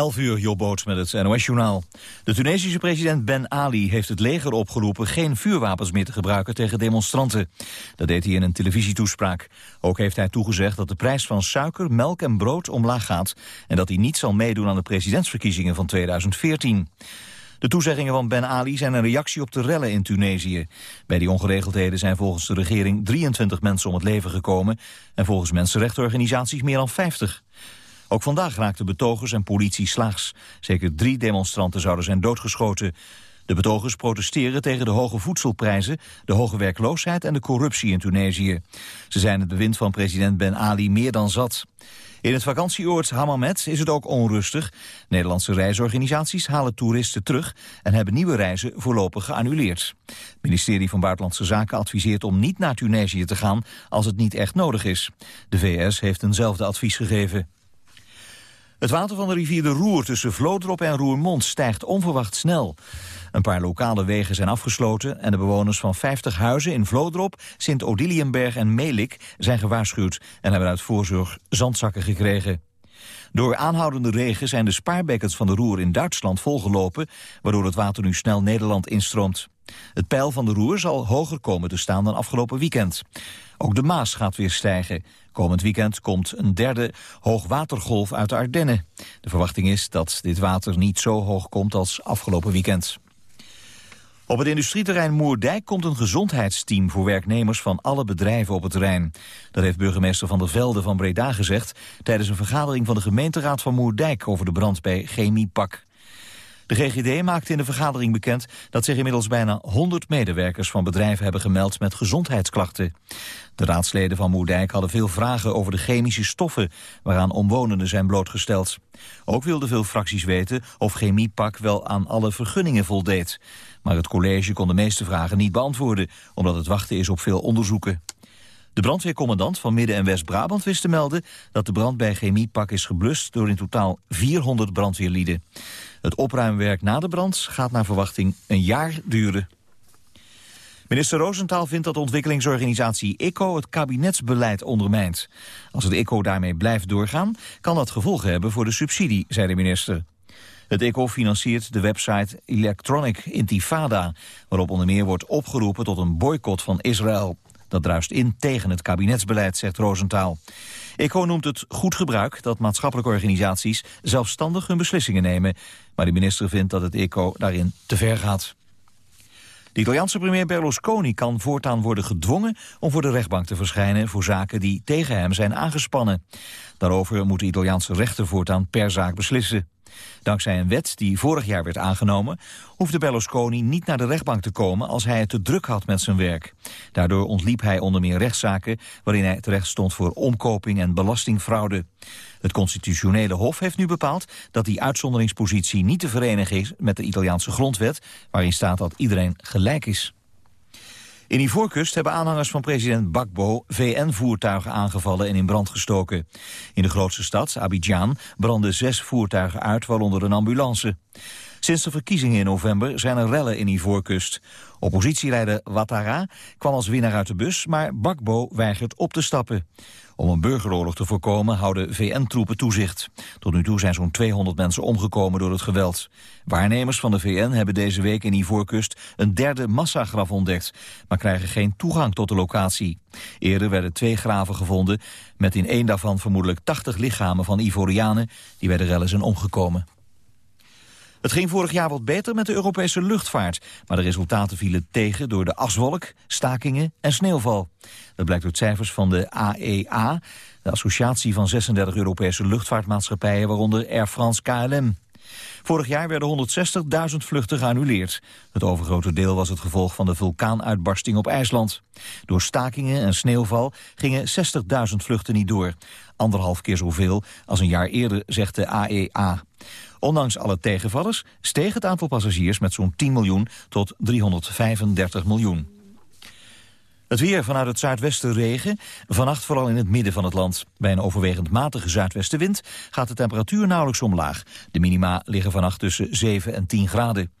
11 uur, Jobboot met het NOS-journaal. De Tunesische president Ben Ali heeft het leger opgeroepen... geen vuurwapens meer te gebruiken tegen demonstranten. Dat deed hij in een televisietoespraak. Ook heeft hij toegezegd dat de prijs van suiker, melk en brood omlaag gaat... en dat hij niet zal meedoen aan de presidentsverkiezingen van 2014. De toezeggingen van Ben Ali zijn een reactie op de rellen in Tunesië. Bij die ongeregeldheden zijn volgens de regering 23 mensen om het leven gekomen... en volgens mensenrechtenorganisaties meer dan 50. Ook vandaag raakten betogers en politie slaags. Zeker drie demonstranten zouden zijn doodgeschoten. De betogers protesteren tegen de hoge voedselprijzen, de hoge werkloosheid en de corruptie in Tunesië. Ze zijn het bewind van president Ben Ali meer dan zat. In het vakantieoord Hammamet is het ook onrustig. Nederlandse reisorganisaties halen toeristen terug en hebben nieuwe reizen voorlopig geannuleerd. Het ministerie van Buitenlandse Zaken adviseert om niet naar Tunesië te gaan als het niet echt nodig is. De VS heeft eenzelfde advies gegeven. Het water van de rivier de Roer tussen Vlodrop en Roermond stijgt onverwacht snel. Een paar lokale wegen zijn afgesloten en de bewoners van 50 huizen in Vlodrop, Sint-Odiliënberg en Melik zijn gewaarschuwd en hebben uit voorzorg zandzakken gekregen. Door aanhoudende regen zijn de spaarbekkens van de Roer in Duitsland volgelopen, waardoor het water nu snel Nederland instroomt. Het peil van de Roer zal hoger komen te staan dan afgelopen weekend. Ook de Maas gaat weer stijgen. Komend weekend komt een derde hoogwatergolf uit de Ardennen. De verwachting is dat dit water niet zo hoog komt als afgelopen weekend. Op het industrieterrein Moerdijk komt een gezondheidsteam voor werknemers van alle bedrijven op het terrein. Dat heeft burgemeester Van der Velde van Breda gezegd tijdens een vergadering van de gemeenteraad van Moerdijk over de brand bij Chemiepak. De GGD maakte in de vergadering bekend dat zich inmiddels bijna 100 medewerkers van bedrijven hebben gemeld met gezondheidsklachten. De raadsleden van Moerdijk hadden veel vragen over de chemische stoffen waaraan omwonenden zijn blootgesteld. Ook wilden veel fracties weten of Chemiepak wel aan alle vergunningen voldeed. Maar het college kon de meeste vragen niet beantwoorden, omdat het wachten is op veel onderzoeken. De brandweercommandant van Midden- en West-Brabant wist te melden dat de brand bij Chemiepak is geblust door in totaal 400 brandweerlieden. Het opruimwerk na de brand gaat naar verwachting een jaar duren. Minister Roosentaal vindt dat ontwikkelingsorganisatie ICO het kabinetsbeleid ondermijnt. Als het ICO daarmee blijft doorgaan, kan dat gevolgen hebben voor de subsidie, zei de minister. Het ICO financiert de website Electronic Intifada, waarop onder meer wordt opgeroepen tot een boycott van Israël. Dat druist in tegen het kabinetsbeleid, zegt Roosentaal. ECO noemt het goed gebruik dat maatschappelijke organisaties zelfstandig hun beslissingen nemen. Maar de minister vindt dat het ECO daarin te ver gaat. De Italiaanse premier Berlusconi kan voortaan worden gedwongen om voor de rechtbank te verschijnen voor zaken die tegen hem zijn aangespannen. Daarover moet de Italiaanse rechter voortaan per zaak beslissen. Dankzij een wet die vorig jaar werd aangenomen... hoefde Berlusconi niet naar de rechtbank te komen als hij het te druk had met zijn werk. Daardoor ontliep hij onder meer rechtszaken... waarin hij terecht stond voor omkoping en belastingfraude. Het constitutionele hof heeft nu bepaald dat die uitzonderingspositie niet te verenigen is met de Italiaanse grondwet... waarin staat dat iedereen gelijk is. In Ivoorkust hebben aanhangers van president Bakbo VN-voertuigen aangevallen en in brand gestoken. In de grootste stad, Abidjan, brandden zes voertuigen uit, waaronder een ambulance. Sinds de verkiezingen in november zijn er rellen in Ivoorkust. Oppositieleider Ouattara kwam als winnaar uit de bus, maar Bakbo weigert op te stappen. Om een burgeroorlog te voorkomen houden VN-troepen toezicht. Tot nu toe zijn zo'n 200 mensen omgekomen door het geweld. Waarnemers van de VN hebben deze week in Ivoorkust een derde massagraf ontdekt, maar krijgen geen toegang tot de locatie. Eerder werden twee graven gevonden, met in één daarvan vermoedelijk 80 lichamen van Ivorianen die bij de rellen zijn omgekomen. Het ging vorig jaar wat beter met de Europese luchtvaart, maar de resultaten vielen tegen door de aswolk, stakingen en sneeuwval. Dat blijkt uit cijfers van de AEA, e de associatie van 36 Europese luchtvaartmaatschappijen, waaronder Air France KLM. Vorig jaar werden 160.000 vluchten geannuleerd. Het overgrote deel was het gevolg van de vulkaanuitbarsting op IJsland. Door stakingen en sneeuwval gingen 60.000 vluchten niet door. Anderhalf keer zoveel als een jaar eerder, zegt de AEA. Ondanks alle tegenvallers steeg het aantal passagiers met zo'n 10 miljoen tot 335 miljoen. Het weer vanuit het zuidwesten regen. Vannacht vooral in het midden van het land. Bij een overwegend matige zuidwestenwind gaat de temperatuur nauwelijks omlaag. De minima liggen vannacht tussen 7 en 10 graden.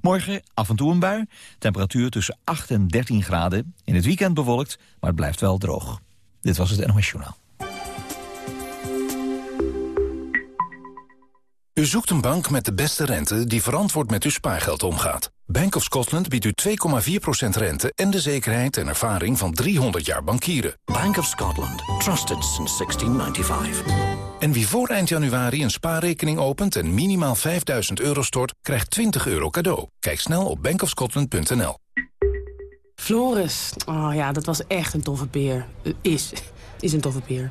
Morgen af en toe een bui. Temperatuur tussen 8 en 13 graden. In het weekend bewolkt, maar het blijft wel droog. Dit was het NOS Journaal. U zoekt een bank met de beste rente die verantwoord met uw spaargeld omgaat. Bank of Scotland biedt u 2,4% rente en de zekerheid en ervaring van 300 jaar bankieren. Bank of Scotland. Trusted since 1695. En wie voor eind januari een spaarrekening opent en minimaal 5000 euro stort, krijgt 20 euro cadeau. Kijk snel op bankofscotland.nl. Floris, oh ja, dat was echt een toffe peer. Uh, is, is een toffe peer.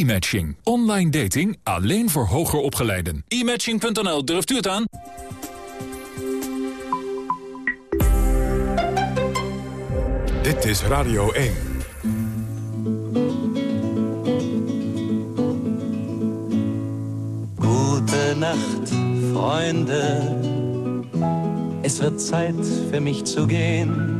E-matching. Online dating alleen voor hoger opgeleiden. E-matching.nl, durft u het aan? Dit is Radio 1. Gute Nacht, Freunde. Es wird Zeit für mich zu gehen.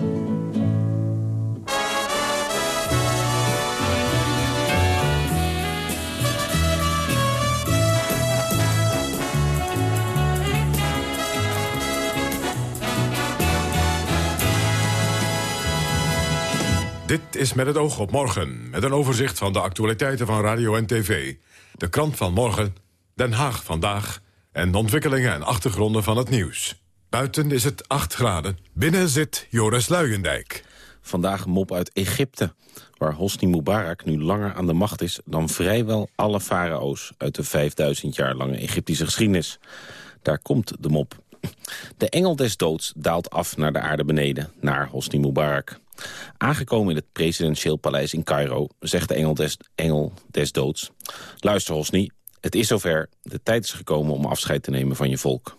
Is met het oog op morgen, met een overzicht van de actualiteiten van radio en tv. De krant van morgen, Den Haag vandaag en de ontwikkelingen en achtergronden van het nieuws. Buiten is het 8 graden, binnen zit Joris Luijendijk. Vandaag mop uit Egypte, waar Hosni Mubarak nu langer aan de macht is... dan vrijwel alle farao's uit de 5000 jaar lange Egyptische geschiedenis. Daar komt de mop. De engel des doods daalt af naar de aarde beneden, naar Hosni Mubarak. Aangekomen in het presidentieel paleis in Cairo... zegt de engel des, engel des doods... Luister, Hosni, het is zover. De tijd is gekomen om afscheid te nemen van je volk.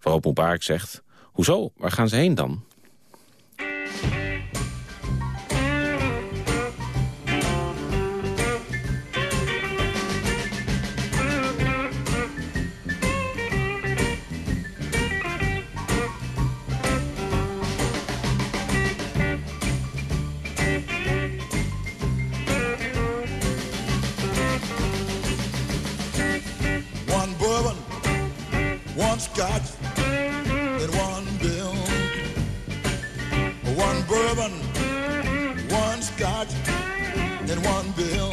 Waarop Mubarak zegt... Hoezo? Waar gaan ze heen dan? Scotch in one bill. One bourbon, one scotch in one bill.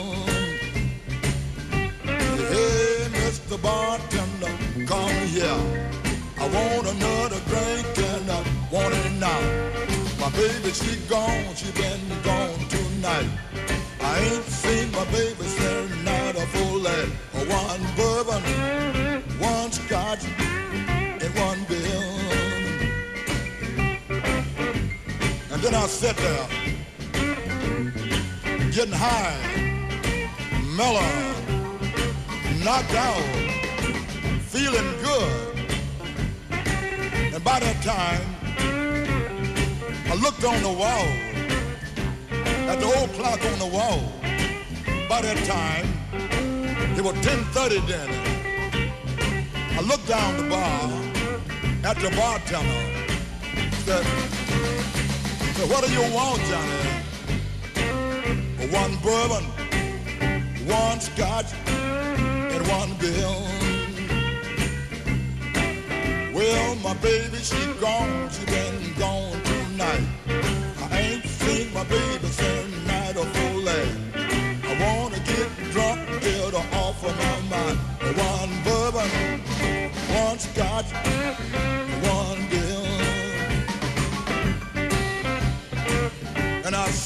Hey, Mr. Bartender, come here. I want another drink and I want it now. My baby, she gone, she been gone tonight. I ain't seen my baby since night of full One bourbon, one scotch one bill. And then I sat there, getting high, mellow, knocked out, feeling good. And by that time, I looked on the wall, at the old clock on the wall. By that time, it was 10.30 then. I looked down the bar, at the bartender. Said, said, what do you want, Johnny? One bourbon, one scotch, and one bill. Well, my baby, she gone, she been gone tonight. I ain't seen my baby since night of full I wanna get drunk, get her off of my mind. One bourbon,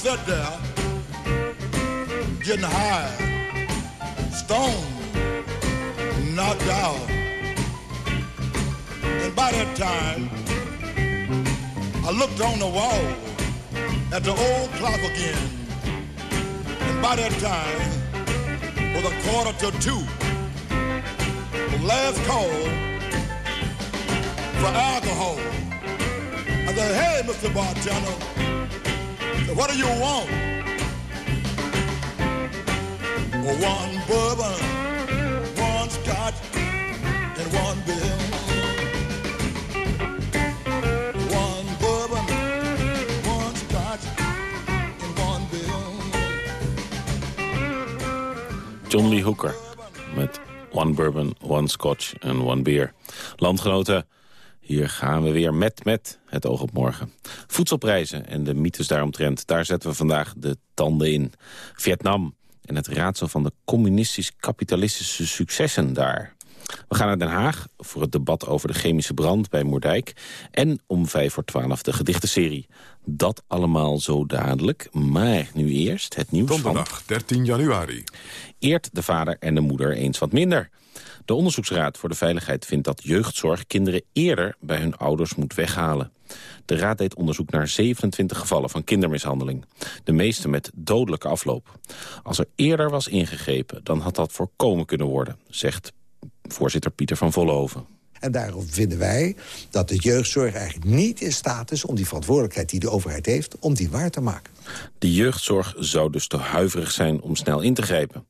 sat there getting high, stoned, knocked out. And by that time, I looked on the wall at the old clock again. And by that time, was a quarter to two. The last call for alcohol. I said, hey, Mr. Bartender, What do you want? One bourbon, one scotch, and one bill. One bourbon, one scotch, and one bill. John Lee Hooker met One Bourbon, One Scotch en One Beer. Landgenoten, hier gaan we weer met, met het oog op morgen. Voedselprijzen en de mythes daaromtrent, daar zetten we vandaag de tanden in. Vietnam en het raadsel van de communistisch-kapitalistische successen daar. We gaan naar Den Haag voor het debat over de chemische brand bij Moerdijk. En om vijf voor twaalf de gedichtenserie. Dat allemaal zo dadelijk, maar nu eerst het nieuws van... Donderdag 13 januari. Eert de vader en de moeder eens wat minder. De Onderzoeksraad voor de Veiligheid vindt dat jeugdzorg kinderen eerder bij hun ouders moet weghalen. De raad deed onderzoek naar 27 gevallen van kindermishandeling. De meeste met dodelijke afloop. Als er eerder was ingegrepen, dan had dat voorkomen kunnen worden, zegt voorzitter Pieter van Vollenhoven. En daarom vinden wij dat de jeugdzorg eigenlijk niet in staat is... om die verantwoordelijkheid die de overheid heeft, om die waar te maken. De jeugdzorg zou dus te huiverig zijn om snel in te grijpen.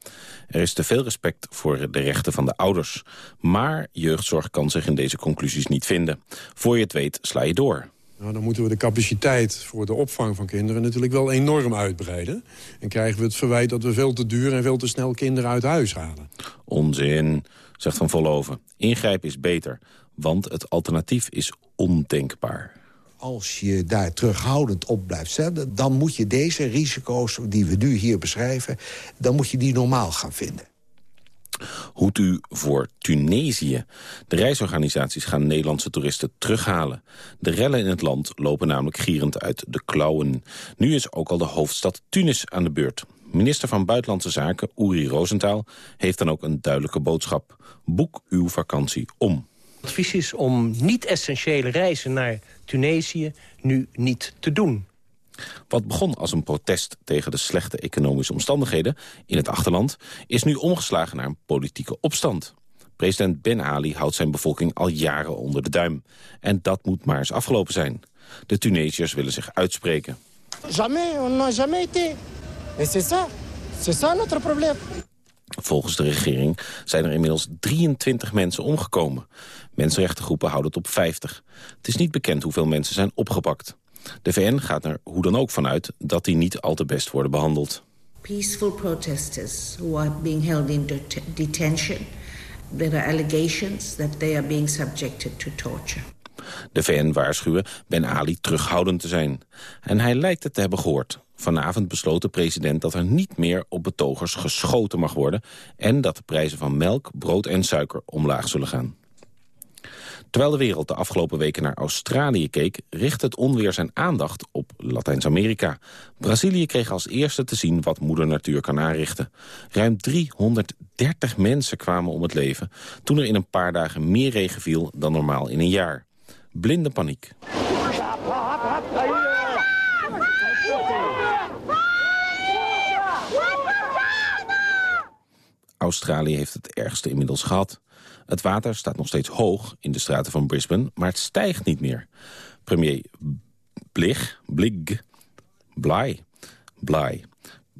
Er is te veel respect voor de rechten van de ouders. Maar jeugdzorg kan zich in deze conclusies niet vinden. Voor je het weet sla je door. Nou, dan moeten we de capaciteit voor de opvang van kinderen natuurlijk wel enorm uitbreiden. En krijgen we het verwijt dat we veel te duur en veel te snel kinderen uit huis halen. Onzin, zegt Van Vollenhoven. Ingrijpen is beter, want het alternatief is ondenkbaar. Als je daar terughoudend op blijft zetten... dan moet je deze risico's die we nu hier beschrijven... dan moet je die normaal gaan vinden. Hoed u voor Tunesië. De reisorganisaties gaan Nederlandse toeristen terughalen. De rellen in het land lopen namelijk gierend uit de klauwen. Nu is ook al de hoofdstad Tunis aan de beurt. Minister van Buitenlandse Zaken, Uri Rosenthal, heeft dan ook een duidelijke boodschap. Boek uw vakantie om. Het advies is om niet-essentiële reizen naar Tunesië nu niet te doen. Wat begon als een protest tegen de slechte economische omstandigheden in het achterland... is nu omgeslagen naar een politieke opstand. President Ben Ali houdt zijn bevolking al jaren onder de duim. En dat moet maar eens afgelopen zijn. De Tunesiërs willen zich uitspreken. Jamais, on n'a jamais été. Et c'est ça, c'est ça notre problème. Volgens de regering zijn er inmiddels 23 mensen omgekomen. Mensenrechtengroepen houden het op 50. Het is niet bekend hoeveel mensen zijn opgepakt. De VN gaat er hoe dan ook vanuit dat die niet al te best worden behandeld. Peaceful protesters who are being held in det detention. There are allegations that they are being subjected to torture. De VN waarschuwen Ben Ali terughoudend te zijn. En hij lijkt het te hebben gehoord. Vanavond besloot de president dat er niet meer op betogers geschoten mag worden... en dat de prijzen van melk, brood en suiker omlaag zullen gaan. Terwijl de wereld de afgelopen weken naar Australië keek... richt het onweer zijn aandacht op Latijns-Amerika. Brazilië kreeg als eerste te zien wat moeder natuur kan aanrichten. Ruim 330 mensen kwamen om het leven... toen er in een paar dagen meer regen viel dan normaal in een jaar. Blinde paniek. Australië heeft het ergste inmiddels gehad. Het water staat nog steeds hoog in de straten van Brisbane, maar het stijgt niet meer. Premier Blig, Blig, Bly, Bly,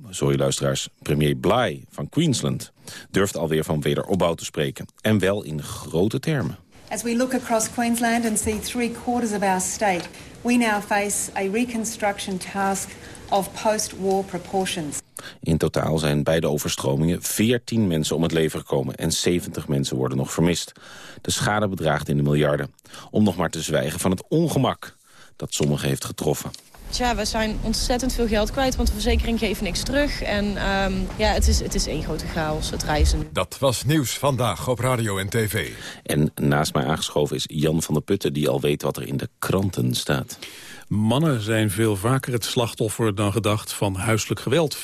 sorry luisteraars, premier Bly van Queensland... durft alweer van wederopbouw te spreken. En wel in grote termen. As we look across Queensland and see three quarters of our state, we now face a reconstruction task of post-war proportions. In totaal zijn bij de overstromingen 14 mensen om het leven gekomen... en 70 mensen worden nog vermist. De schade bedraagt in de miljarden. Om nog maar te zwijgen van het ongemak dat sommigen heeft getroffen. Tja, we zijn ontzettend veel geld kwijt, want de verzekering geeft niks terug. En um, ja, het is, het is één grote chaos, het reizen. Dat was Nieuws Vandaag op Radio en TV. En naast mij aangeschoven is Jan van der Putten... die al weet wat er in de kranten staat. Mannen zijn veel vaker het slachtoffer dan gedacht van huiselijk geweld. 40%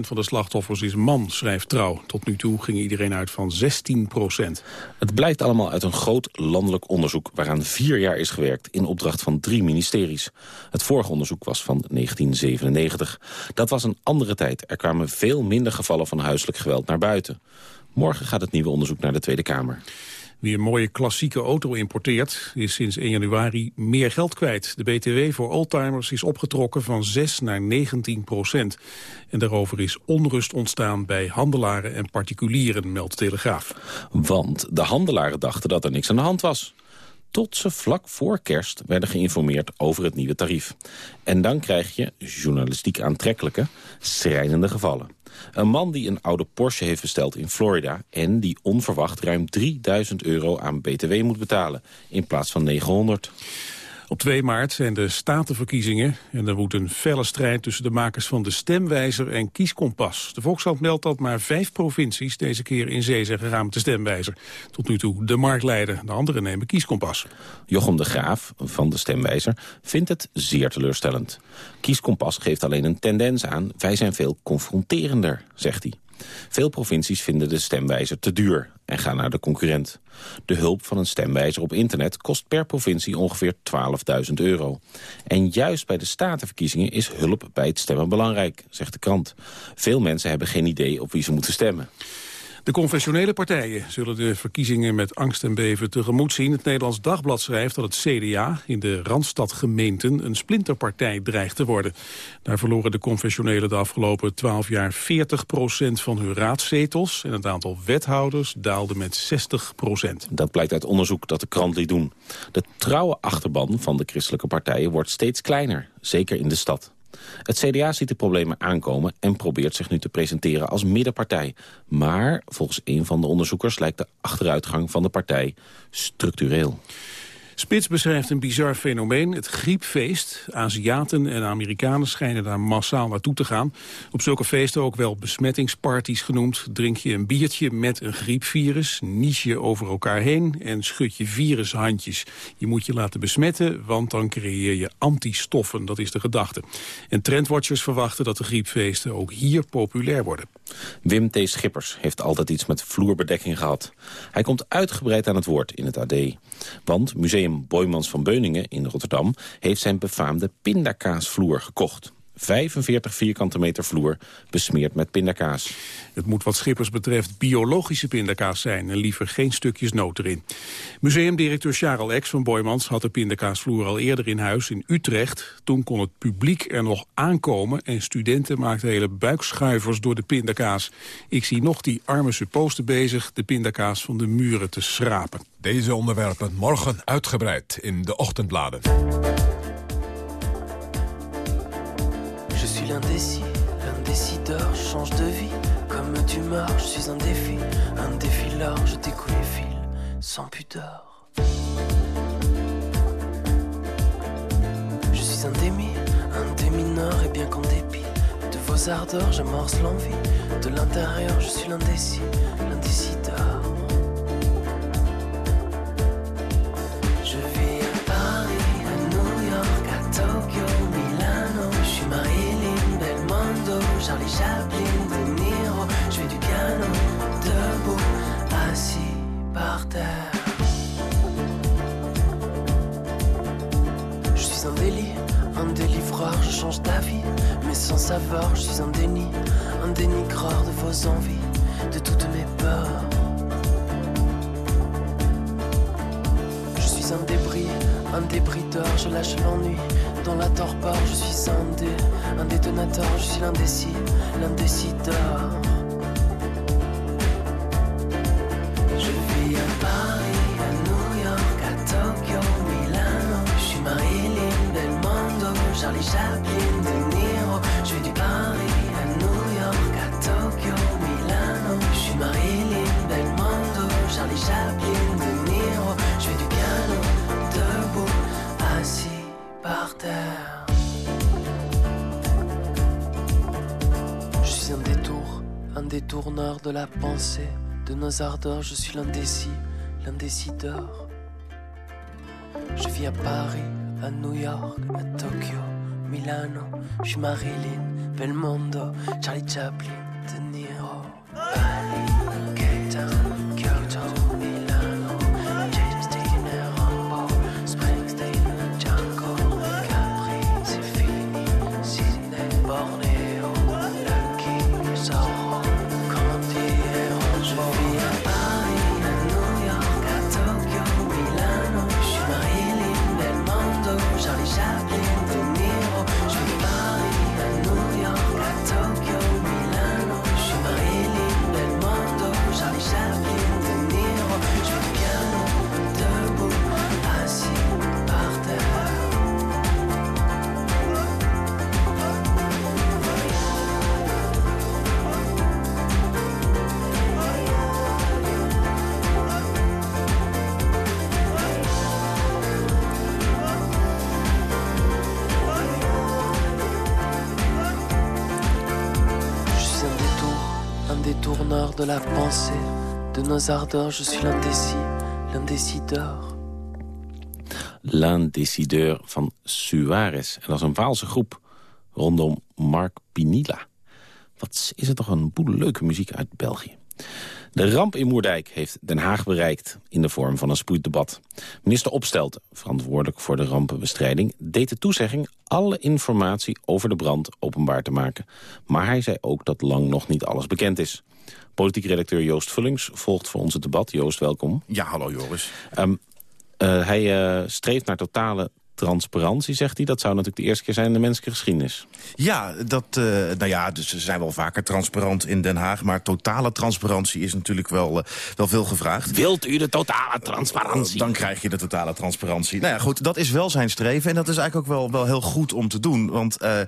van de slachtoffers is man, schrijft Trouw. Tot nu toe ging iedereen uit van 16%. Het blijkt allemaal uit een groot landelijk onderzoek... waaraan vier jaar is gewerkt in opdracht van drie ministeries. Het vorige onderzoek was van 1997. Dat was een andere tijd. Er kwamen veel minder gevallen van huiselijk geweld naar buiten. Morgen gaat het nieuwe onderzoek naar de Tweede Kamer. Wie een mooie klassieke auto importeert, is sinds 1 januari meer geld kwijt. De BTW voor oldtimers is opgetrokken van 6 naar 19 procent. En daarover is onrust ontstaan bij handelaren en particulieren, meldt Telegraaf. Want de handelaren dachten dat er niks aan de hand was tot ze vlak voor kerst werden geïnformeerd over het nieuwe tarief. En dan krijg je, journalistiek aantrekkelijke, schrijnende gevallen. Een man die een oude Porsche heeft besteld in Florida... en die onverwacht ruim 3000 euro aan btw moet betalen... in plaats van 900. Op 2 maart zijn de statenverkiezingen en er woedt een felle strijd tussen de makers van de stemwijzer en kieskompas. De Volkskrant meldt dat maar vijf provincies deze keer in zee zijn gegaan met de stemwijzer. Tot nu toe de marktleider, de anderen nemen kieskompas. Jochem de Graaf van de stemwijzer vindt het zeer teleurstellend. Kieskompas geeft alleen een tendens aan, wij zijn veel confronterender, zegt hij. Veel provincies vinden de stemwijzer te duur en gaan naar de concurrent. De hulp van een stemwijzer op internet kost per provincie ongeveer 12.000 euro. En juist bij de statenverkiezingen is hulp bij het stemmen belangrijk, zegt de krant. Veel mensen hebben geen idee op wie ze moeten stemmen. De confessionele partijen zullen de verkiezingen met angst en beven tegemoet zien. Het Nederlands Dagblad schrijft dat het CDA in de Randstadgemeenten een splinterpartij dreigt te worden. Daar verloren de confessionelen de afgelopen 12 jaar 40% van hun raadszetels en het aantal wethouders daalde met 60% Dat blijkt uit onderzoek dat de krant liet doen. De trouwe achterban van de christelijke partijen wordt steeds kleiner, zeker in de stad. Het CDA ziet de problemen aankomen en probeert zich nu te presenteren als middenpartij. Maar volgens een van de onderzoekers lijkt de achteruitgang van de partij structureel. Spits beschrijft een bizar fenomeen, het griepfeest. Aziaten en Amerikanen schijnen daar massaal naartoe te gaan. Op zulke feesten, ook wel besmettingsparties genoemd... drink je een biertje met een griepvirus, nies je over elkaar heen... en schud je virushandjes. Je moet je laten besmetten, want dan creëer je antistoffen. Dat is de gedachte. En trendwatchers verwachten dat de griepfeesten ook hier populair worden. Wim T. Schippers heeft altijd iets met vloerbedekking gehad. Hij komt uitgebreid aan het woord in het AD. Want Museum Boymans van Beuningen in Rotterdam... heeft zijn befaamde pindakaasvloer gekocht. 45 vierkante meter vloer besmeerd met pindakaas. Het moet wat Schippers betreft biologische pindakaas zijn... en liever geen stukjes noot erin. Museumdirecteur Charles Ex van Boymans had de pindakaasvloer al eerder in huis in Utrecht. Toen kon het publiek er nog aankomen... en studenten maakten hele buikschuivers door de pindakaas. Ik zie nog die arme supposten bezig de pindakaas van de muren te schrapen. Deze onderwerpen morgen uitgebreid in de ochtendbladen. Suis l'indécideur, je change de vie. Comme d'humeur, je suis un défi, un défi large, je découle les fils, sans pudeur. Je suis un démi, un démineur, et bien qu'en dépit de vos ardeurs, j'amorce l'envie. De l'intérieur, je suis l'indécis, l'indécideur. Je vis à Paris, à New York, à Tokyo, Charlie Chaplin, De Niro. Je fais du piano, debout, assis par terre. Je suis un délit, un délivreur, je change d'avis, mais sans savoir, je suis un déni, un dénigreur de vos envies, de toutes mes peurs. Un débris, un débrideur, je lâche l'ennui. Dans la torpeur, je suis un dé, un détonateur, je suis l'indécis, l'indécideur. Je vis à Paris, à New York, à Tokyo, Milano. Je suis Marilyn Belmondo, Charlie Chaplin, détourneur de la pensée, de nos ardeurs. Je suis l'indécis, l'indécideur. Je vis à Paris, à New York, à Tokyo, Milano. Je suis Marilyn, Belmondo, Charlie Chaplin, De de nos ardeurs, je suis l'indécis, l'indécideur. L'Indécideur van Suarez. En dat is een Waalse groep rondom Mark Pinilla. Wat is het toch een boel leuke muziek uit België. De ramp in Moerdijk heeft Den Haag bereikt in de vorm van een spoeddebat. Minister Opstelt, verantwoordelijk voor de rampenbestrijding... deed de toezegging alle informatie over de brand openbaar te maken. Maar hij zei ook dat lang nog niet alles bekend is. Politiek redacteur Joost Vullings volgt voor ons het debat. Joost, welkom. Ja, hallo Joris. Um, uh, hij uh, streeft naar totale transparantie, zegt hij. Dat zou natuurlijk de eerste keer zijn in de menselijke geschiedenis. Ja, dat, uh, nou ja, dus ze zijn wel vaker transparant in Den Haag... maar totale transparantie is natuurlijk wel, uh, wel veel gevraagd. Wilt u de totale transparantie? Dan krijg je de totale transparantie. Nou ja, goed, dat is wel zijn streven. En dat is eigenlijk ook wel, wel heel goed om te doen. Want uh,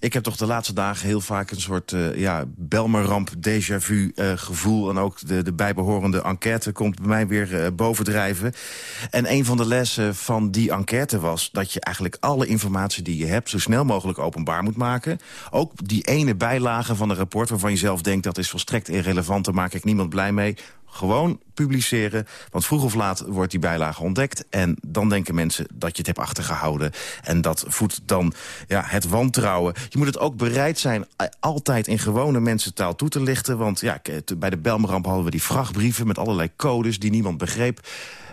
ik heb toch de laatste dagen heel vaak een soort ja, Belmerramp déjà vu gevoel... en ook de, de bijbehorende enquête komt bij mij weer bovendrijven. En een van de lessen van die enquête was dat je eigenlijk alle informatie die je hebt... zo snel mogelijk openbaar moet maken. Ook die ene bijlage van een rapport waarvan je zelf denkt... dat is volstrekt irrelevant, daar maak ik niemand blij mee gewoon publiceren. Want vroeg of laat wordt die bijlage ontdekt. En dan denken mensen dat je het hebt achtergehouden. En dat voedt dan ja, het wantrouwen. Je moet het ook bereid zijn altijd in gewone mensentaal toe te lichten. Want ja, bij de Belmeramp hadden we die vrachtbrieven... met allerlei codes die niemand begreep.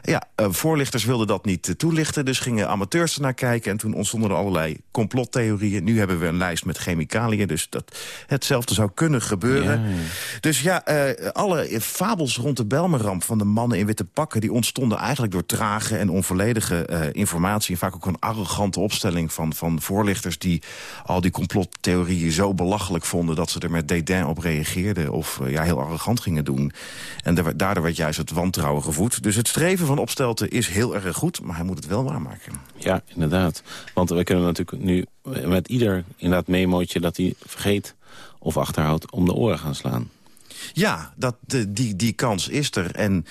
Ja, uh, voorlichters wilden dat niet uh, toelichten, dus gingen amateurs ernaar kijken... en toen ontstonden er allerlei complottheorieën. Nu hebben we een lijst met chemicaliën, dus dat hetzelfde zou kunnen gebeuren. Ja. Dus ja, uh, alle fabels rond de Belmeramp van de mannen in witte pakken... die ontstonden eigenlijk door trage en onvolledige informatie... en vaak ook een arrogante opstelling van, van voorlichters... die al die complottheorieën zo belachelijk vonden... dat ze er met dédain op reageerden of ja, heel arrogant gingen doen. En daardoor werd juist het wantrouwen gevoed. Dus het streven van van Opstelten is heel erg goed, maar hij moet het wel waarmaken. Ja, inderdaad. Want we kunnen natuurlijk nu met ieder inderdaad memootje dat hij vergeet of achterhoudt om de oren gaan slaan. Ja, dat, de, die, die kans is er. En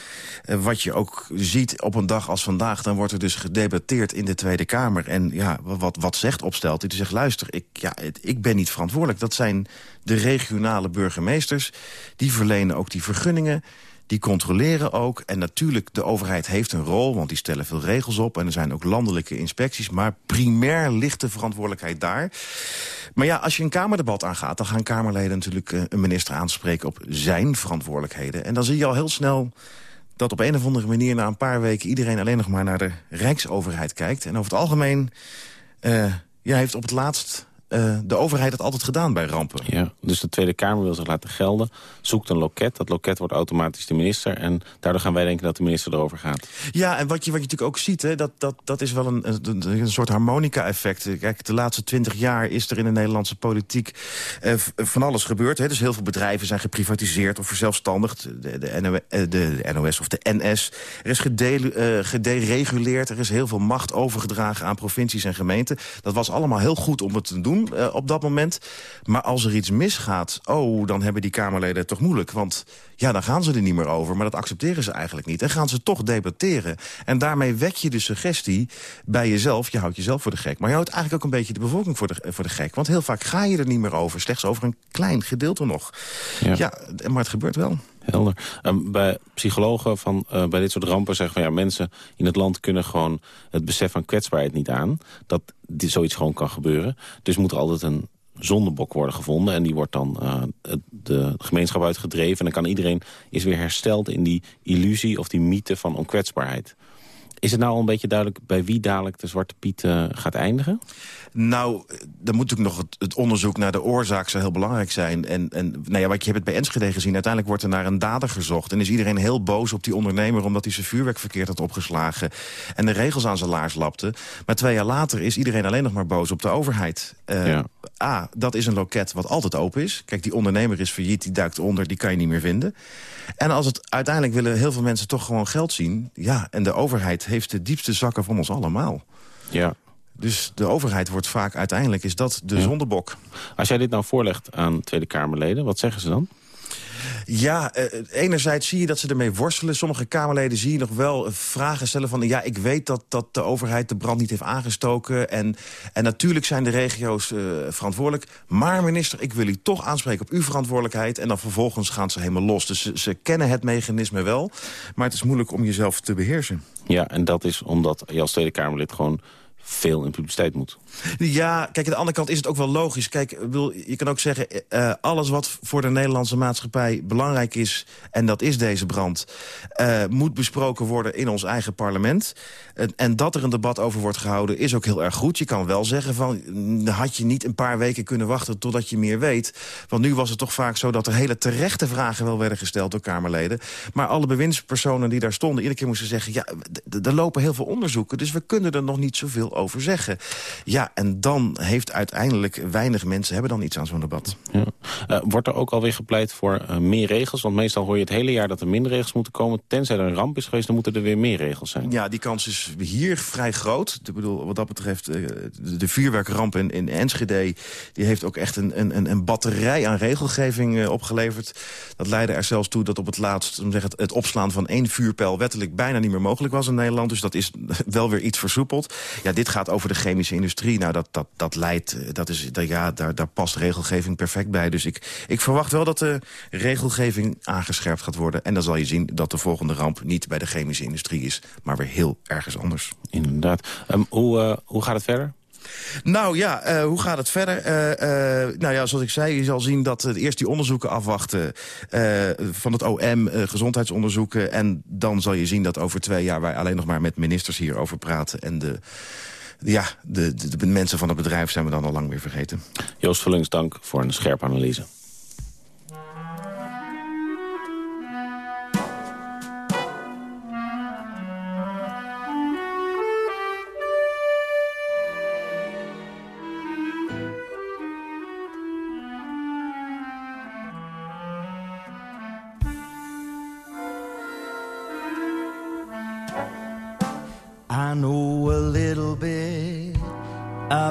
uh, wat je ook ziet op een dag als vandaag... dan wordt er dus gedebatteerd in de Tweede Kamer. En ja, wat, wat zegt Opstelt? Die zegt, luister, ik, ja, ik ben niet verantwoordelijk. Dat zijn de regionale burgemeesters. Die verlenen ook die vergunningen. Die controleren ook. En natuurlijk, de overheid heeft een rol, want die stellen veel regels op. En er zijn ook landelijke inspecties. Maar primair ligt de verantwoordelijkheid daar. Maar ja, als je een Kamerdebat aangaat... dan gaan Kamerleden natuurlijk een minister aanspreken op zijn verantwoordelijkheden. En dan zie je al heel snel dat op een of andere manier... na een paar weken iedereen alleen nog maar naar de Rijksoverheid kijkt. En over het algemeen uh, heeft op het laatst uh, de overheid het altijd gedaan bij rampen. Ja, dus de Tweede Kamer wil zich laten gelden. Zoekt een loket. Dat loket wordt automatisch de minister. En daardoor gaan wij denken dat de minister erover gaat. Ja, en wat je, wat je natuurlijk ook ziet, hè, dat, dat, dat is wel een, een, een soort harmonica-effect. Kijk, de laatste twintig jaar is er in de Nederlandse politiek uh, van alles gebeurd. Hè. Dus heel veel bedrijven zijn geprivatiseerd of verzelfstandigd. De, de, NO, de, de NOS of de NS. Er is gede, uh, gedereguleerd. Er is heel veel macht overgedragen aan provincies en gemeenten. Dat was allemaal heel goed om het te doen uh, op dat moment. Maar als er iets misgaat, oh, dan hebben die Kamerleden het toch moeilijk. Want ja, dan gaan ze er niet meer over. Maar dat accepteren ze eigenlijk niet. En gaan ze toch debatteren. En daarmee wek je de suggestie bij jezelf. Je houdt jezelf voor de gek. Maar je houdt eigenlijk ook een beetje de bevolking voor de, voor de gek. Want heel vaak ga je er niet meer over. Slechts over een klein gedeelte nog. Ja, ja maar het gebeurt wel. Helder. Um, bij psychologen van, uh, bij dit soort rampen zeggen van ja, mensen in het land kunnen gewoon het besef van kwetsbaarheid niet aan. Dat dit zoiets gewoon kan gebeuren. Dus moet er altijd een zondebok worden gevonden. En die wordt dan uh, de gemeenschap uitgedreven. En dan kan iedereen is weer hersteld in die illusie of die mythe van onkwetsbaarheid. Is het nou al een beetje duidelijk bij wie dadelijk de Zwarte Piet uh, gaat eindigen? Nou, dan moet natuurlijk nog het, het, onderzoek naar de oorzaak zou heel belangrijk zijn. En, en nou ja, wat je hebt het bij Enschede gezien, uiteindelijk wordt er naar een dader gezocht. En is iedereen heel boos op die ondernemer omdat hij zijn vuurwerk verkeerd had opgeslagen. En de regels aan zijn laars lapte. Maar twee jaar later is iedereen alleen nog maar boos op de overheid. Uh, ja. A, dat is een loket wat altijd open is. Kijk, die ondernemer is failliet, die duikt onder, die kan je niet meer vinden. En als het uiteindelijk willen heel veel mensen toch gewoon geld zien... ja, en de overheid heeft de diepste zakken van ons allemaal. Ja. Dus de overheid wordt vaak uiteindelijk, is dat de ja. zondebok. Als jij dit nou voorlegt aan Tweede Kamerleden, wat zeggen ze dan? Ja, uh, enerzijds zie je dat ze ermee worstelen. Sommige Kamerleden zie je nog wel uh, vragen stellen van... ja, ik weet dat, dat de overheid de brand niet heeft aangestoken. En, en natuurlijk zijn de regio's uh, verantwoordelijk. Maar minister, ik wil u toch aanspreken op uw verantwoordelijkheid. En dan vervolgens gaan ze helemaal los. Dus ze, ze kennen het mechanisme wel. Maar het is moeilijk om jezelf te beheersen. Ja, en dat is omdat je als Tweede Kamerlid gewoon veel in publiciteit moet. Ja, kijk, aan de andere kant is het ook wel logisch. Kijk, je kan ook zeggen, uh, alles wat voor de Nederlandse maatschappij belangrijk is... en dat is deze brand, uh, moet besproken worden in ons eigen parlement. En dat er een debat over wordt gehouden is ook heel erg goed. Je kan wel zeggen van, had je niet een paar weken kunnen wachten totdat je meer weet. Want nu was het toch vaak zo dat er hele terechte vragen wel werden gesteld door Kamerleden. Maar alle bewindspersonen die daar stonden, iedere keer moesten zeggen... ja, er lopen heel veel onderzoeken, dus we kunnen er nog niet zoveel over zeggen. Ja, en dan heeft uiteindelijk weinig mensen hebben dan iets aan zo'n debat. Ja. Uh, wordt er ook alweer gepleit voor uh, meer regels? Want meestal hoor je het hele jaar dat er minder regels moeten komen. Tenzij er een ramp is geweest, dan moeten er weer meer regels zijn. Ja, die kans is hier vrij groot. Ik bedoel, wat dat betreft, uh, de, de vuurwerkramp in, in Enschede... die heeft ook echt een, een, een batterij aan regelgeving opgeleverd. Dat leidde er zelfs toe dat op het laatst zeg het, het opslaan van één vuurpijl... wettelijk bijna niet meer mogelijk was in Nederland. Dus dat is wel weer iets versoepeld. Ja, dit gaat over de chemische industrie. Nou, dat, dat, dat leidt, dat is, dat, ja, daar, daar past regelgeving perfect bij. Dus ik, ik verwacht wel dat de regelgeving aangescherpt gaat worden. En dan zal je zien dat de volgende ramp niet bij de chemische industrie is... maar weer heel ergens anders. Inderdaad. Um, hoe, uh, hoe gaat het verder? Nou ja, uh, hoe gaat het verder? Uh, uh, nou ja, zoals ik zei, je zal zien dat eerst die onderzoeken afwachten van het OM, gezondheidsonderzoeken. En dan zal je zien dat over twee jaar wij alleen nog maar met ministers hierover praten. En de, ja, de, de, de mensen van het bedrijf zijn we dan al lang weer vergeten. Joost Verlungs, dank voor een scherpe analyse.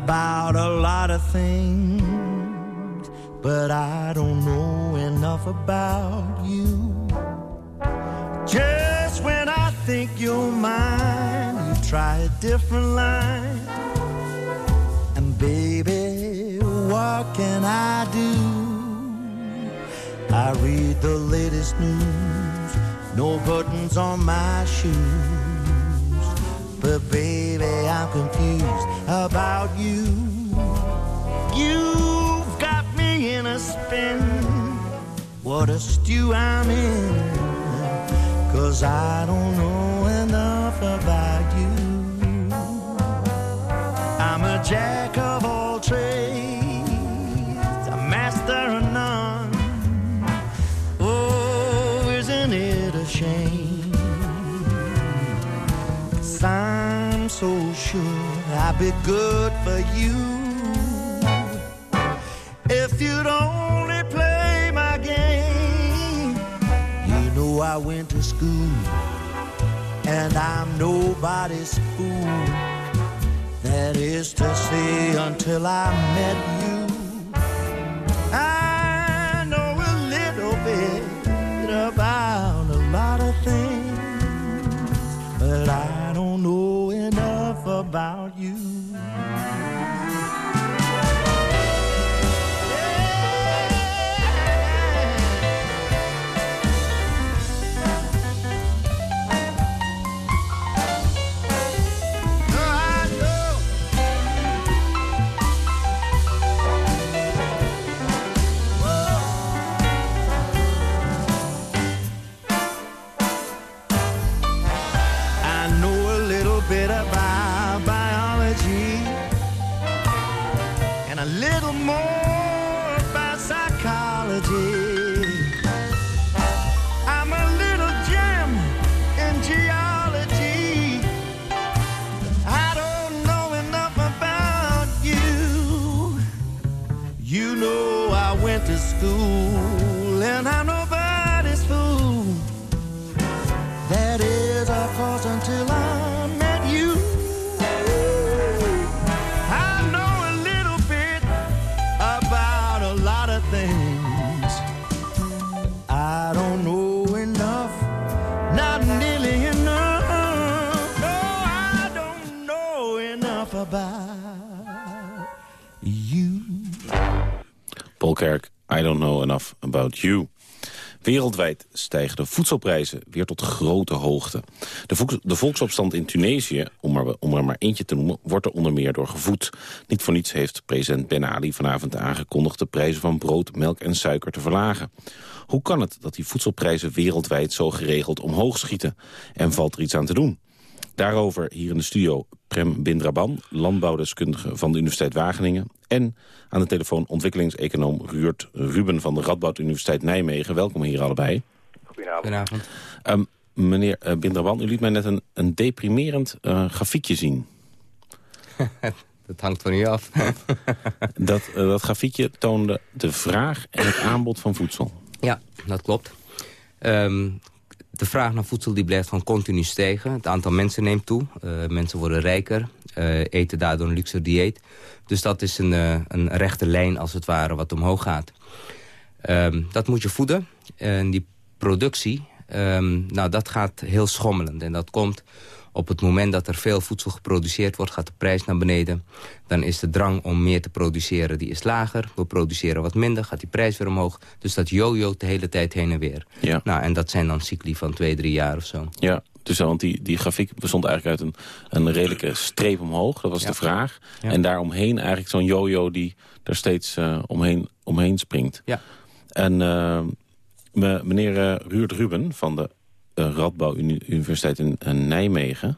About a lot of things, but I don't know enough about you. Just when I think you're mine, you try a different line. And baby, what can I do? I read the latest news, no buttons on my shoes. But baby, I'm confused about you. You've got me in a spin. What a stew I'm in. Cause I don't know enough about you. I'm a jack of all so sure I'd be good for you if you'd only play my game. You know I went to school and I'm nobody's fool. That is to say, until I met you, about you. school and I'm nobody's about you. Wereldwijd stijgen de voedselprijzen weer tot grote hoogte. De, de volksopstand in Tunesië, om er, om er maar eentje te noemen... wordt er onder meer door gevoed. Niet voor niets heeft president Ben Ali vanavond aangekondigd... de prijzen van brood, melk en suiker te verlagen. Hoe kan het dat die voedselprijzen wereldwijd zo geregeld omhoog schieten? En valt er iets aan te doen? Daarover hier in de studio Prem Bindraban, landbouwdeskundige van de Universiteit Wageningen... en aan de telefoon ontwikkelingseconoom Ruurt Ruben van de Radboud Universiteit Nijmegen. Welkom hier allebei. Goedenavond. Goedenavond. Um, meneer uh, Bindraban, u liet mij net een, een deprimerend uh, grafiekje zien. dat hangt van u af. dat, uh, dat grafiekje toonde de vraag en het aanbod van voedsel. Ja, dat klopt. Um, de vraag naar voedsel die blijft gewoon continu stijgen. Het aantal mensen neemt toe. Uh, mensen worden rijker, eten daardoor een luxe dieet. Dus dat is een, uh, een rechte lijn als het ware wat omhoog gaat. Um, dat moet je voeden. En die productie, um, nou, dat gaat heel schommelend. En dat komt op het moment dat er veel voedsel geproduceerd wordt... gaat de prijs naar beneden. Dan is de drang om meer te produceren, die is lager. We produceren wat minder, gaat die prijs weer omhoog. Dus dat jojo de hele tijd heen en weer. Ja. Nou, en dat zijn dan cycli van twee, drie jaar of zo. Ja, dus want die, die grafiek bestond eigenlijk uit een, een redelijke streep omhoog. Dat was Ja. de vraag. Ja. En daaromheen eigenlijk zo'n jojo die er steeds uh, omheen, omheen springt. Ja. En uh, me, meneer uh, Ruurt Ruben van de uh, Radboud Uni Universiteit in Nijmegen.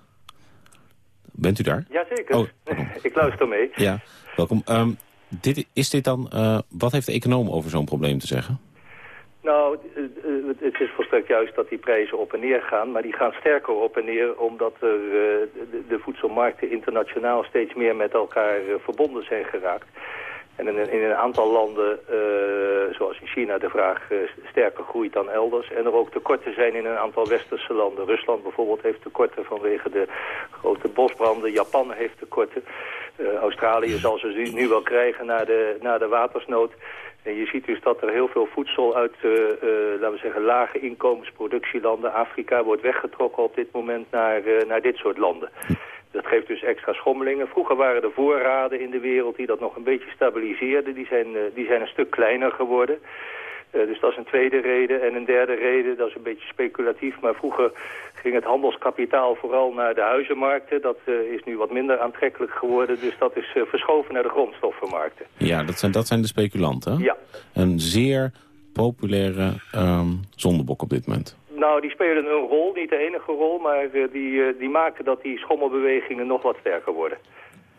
Bent u daar? Jazeker. Oh, Ik luister mee. Ja, welkom. Um, dit, is dit dan, uh, wat heeft de econoom over zo'n probleem te zeggen? Nou, het is volstrekt juist dat die prijzen op en neer gaan. Maar die gaan sterker op en neer omdat er, uh, de, voedselmarkten internationaal steeds meer met elkaar uh, verbonden zijn geraakt. En in, in een aantal landen, uh, zoals in China, de vraag sterker groeit dan elders. En er ook tekorten zijn in een aantal westerse landen. Rusland bijvoorbeeld heeft tekorten vanwege de grote bosbranden. Japan heeft tekorten. Australië zal ze nu wel krijgen na de, na de watersnood. En je ziet dus dat er heel veel voedsel uit, uh, uh, laten we zeggen, lage inkomensproductielanden, Afrika, wordt weggetrokken op dit moment naar, uh, naar dit soort landen. Dat geeft dus extra schommelingen. Vroeger waren de voorraden in de wereld die dat nog een beetje stabiliseerden. Die zijn, die zijn een stuk kleiner geworden. Uh, dus dat is een tweede reden. En een derde reden, dat is een beetje speculatief, maar vroeger ging het handelskapitaal vooral naar de huizenmarkten. Dat uh, is nu wat minder aantrekkelijk geworden, dus dat is uh, verschoven naar de grondstoffenmarkten. Ja, dat zijn, dat zijn de speculanten. Ja. Een zeer populaire um, zondebok op dit moment. Nou, die spelen een rol, niet de enige rol, maar die, die maken dat die schommelbewegingen nog wat sterker worden.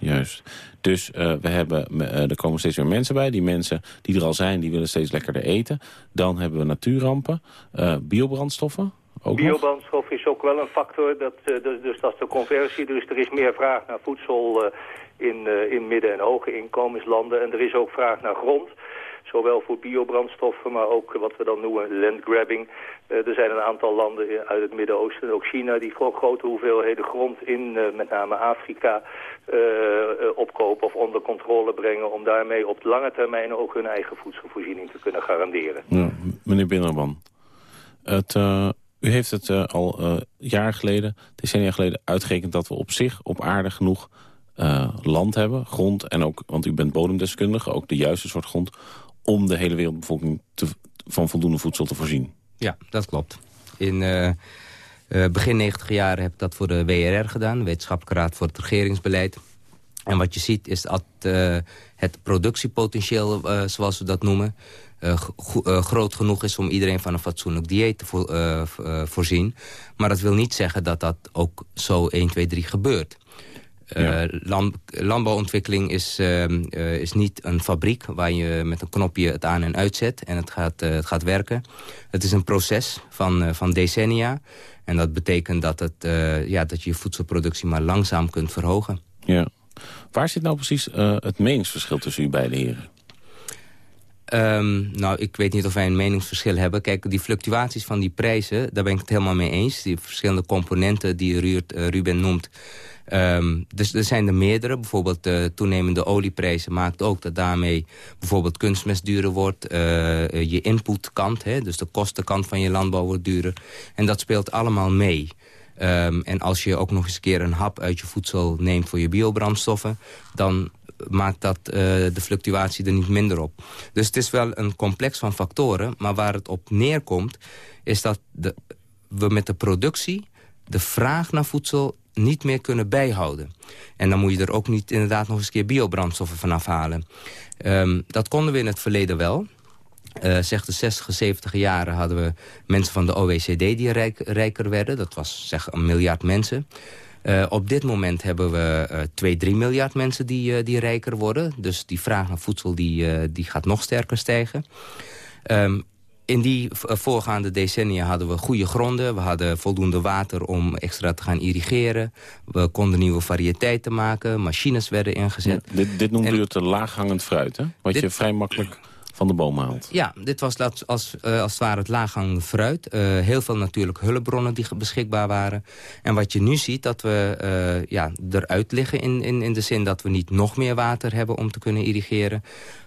Juist. Dus uh, we hebben, uh, er komen steeds meer mensen bij. Die mensen die er al zijn, die willen steeds lekkerder eten. Dan hebben we natuurrampen, uh, biobrandstoffen. Ook Biobrandstof is ook wel een factor, dat, dus, dus dat is de conversie. Dus er is meer vraag naar voedsel in, in midden- en hoge inkomenslanden. En er is ook vraag naar grond. Zowel voor biobrandstoffen, maar ook wat we dan noemen landgrabbing. Uh, er zijn een aantal landen uit het Midden-Oosten, ook China, die voor grote hoeveelheden grond in uh, met name Afrika uh, opkopen of onder controle brengen. Om daarmee op lange termijn ook hun eigen voedselvoorziening te kunnen garanderen. Ja, meneer Binnerman, u heeft het al jaar geleden, decennia geleden uitgerekend dat we op zich op aarde genoeg land hebben, grond en ook, want u bent bodemdeskundige, ook de juiste soort grond om de hele wereldbevolking te, van voldoende voedsel te voorzien. Ja, dat klopt. In uh, uh, begin 90 jaren heb ik dat voor de WRR gedaan, Wetenschappelijke Raad voor het Regeringsbeleid. En wat je ziet is dat uh, het productiepotentieel, zoals we dat noemen... groot genoeg is om iedereen van een fatsoenlijk dieet te vo voorzien. Maar dat wil niet zeggen dat dat ook zo 1, 2, 3 gebeurt. Ja. Land, landbouwontwikkeling is, uh, uh, is niet een fabriek waar je met een knopje het aan en uitzet en het gaat, het gaat werken. Het is een proces van, van decennia. En dat betekent dat, het, ja, dat je je voedselproductie maar langzaam kunt verhogen. Ja. Waar zit nou precies het meningsverschil tussen u beide heren? Um, nou, ik weet niet of wij een meningsverschil hebben. Kijk, die fluctuaties van die prijzen, daar ben ik het helemaal mee eens. Die verschillende componenten die Ruud, Ruben noemt... Um, dus er zijn er meerdere. Bijvoorbeeld de toenemende olieprijzen maakt ook dat daarmee bijvoorbeeld kunstmest duurder wordt. Uh, je inputkant, hè, dus de kostenkant van je landbouw wordt duurder. En dat speelt allemaal mee. Um, en als je ook nog eens een keer een hap uit je voedsel neemt voor je biobrandstoffen... dan maakt dat de fluctuatie er niet minder op. Dus het is wel een complex van factoren. Maar waar het op neerkomt is dat de, we met de productie de vraag naar voedsel niet meer kunnen bijhouden. En dan moet je er ook niet inderdaad nog eens een keer biobrandstoffen van afhalen. Um, dat konden we in het verleden wel. Uh, zeg de 60, 70 jaren hadden we mensen van de OECD die rijk, rijker werden. Dat was zeg een miljard mensen. Uh, op dit moment hebben we uh, 2, 3 miljard mensen die, uh, die rijker worden. Dus die vraag naar voedsel die, die gaat nog sterker stijgen. Um, in die eh, voorgaande decennia hadden we goede gronden. We hadden voldoende water om extra te gaan irrigeren. We konden nieuwe variëteiten maken. Machines werden ingezet. dit, dit noemt u het laaghangend fruit, hè? Wat je vrij makkelijk van de boom haalt. Ja, dit was als, als, uh, als het ware het laaghangende fruit. Uh, heel veel natuurlijk hulpbronnen die beschikbaar waren. En wat je nu ziet, dat we uh, ja, eruit liggen in, in, in de zin dat we niet nog meer water hebben om te kunnen irrigeren.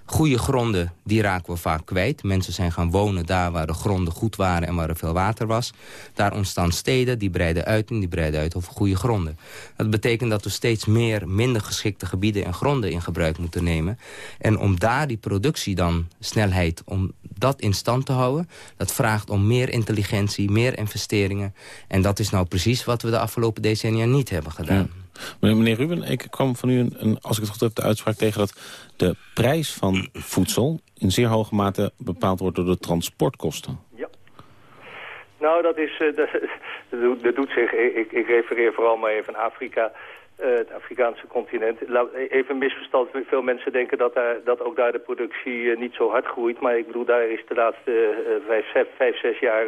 Goede gronden, die raken we vaak kwijt. Mensen zijn gaan wonen daar waar de gronden goed waren en waar er veel water was. Daar ontstaan steden, die breiden uit en die breiden uit over goede gronden. Dat betekent dat we steeds meer minder geschikte gebieden en gronden in gebruik moeten nemen. En om daar die productie dan, snelheid, om dat in stand te houden... dat vraagt om meer intelligentie, meer investeringen. En dat is nou precies wat we de afgelopen decennia niet hebben gedaan. Meneer Ruben, ik kwam van u, een, als ik het goed heb, de uitspraak tegen dat de prijs van voedsel in zeer hoge mate bepaald wordt door de transportkosten. Ja. Nou, dat is, uh, dat, dat, doet zich, ik, ik refereer vooral maar even aan Afrika. Uh, het Afrikaanse continent. Even een misverstand. Veel mensen denken dat, daar, dat ook daar de productie niet zo hard groeit. Maar ik bedoel, daar is de laatste vijf, vijf, vijf, zes jaar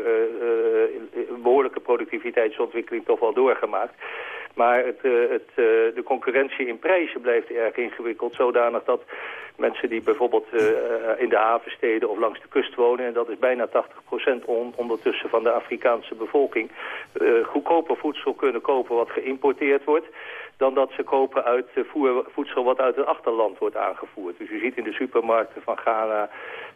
behoorlijke productiviteitsontwikkeling toch wel doorgemaakt. Maar het, uh, het, uh, de concurrentie in prijzen blijft erg ingewikkeld. Zodanig dat mensen die bijvoorbeeld uh, in de havensteden of langs de kust wonen... en dat is bijna 80% on, ondertussen van de Afrikaanse bevolking... goedkoper voedsel kunnen kopen wat geïmporteerd wordt dan dat ze kopen uit voedsel wat uit het achterland wordt aangevoerd. Dus u ziet in de supermarkten van Ghana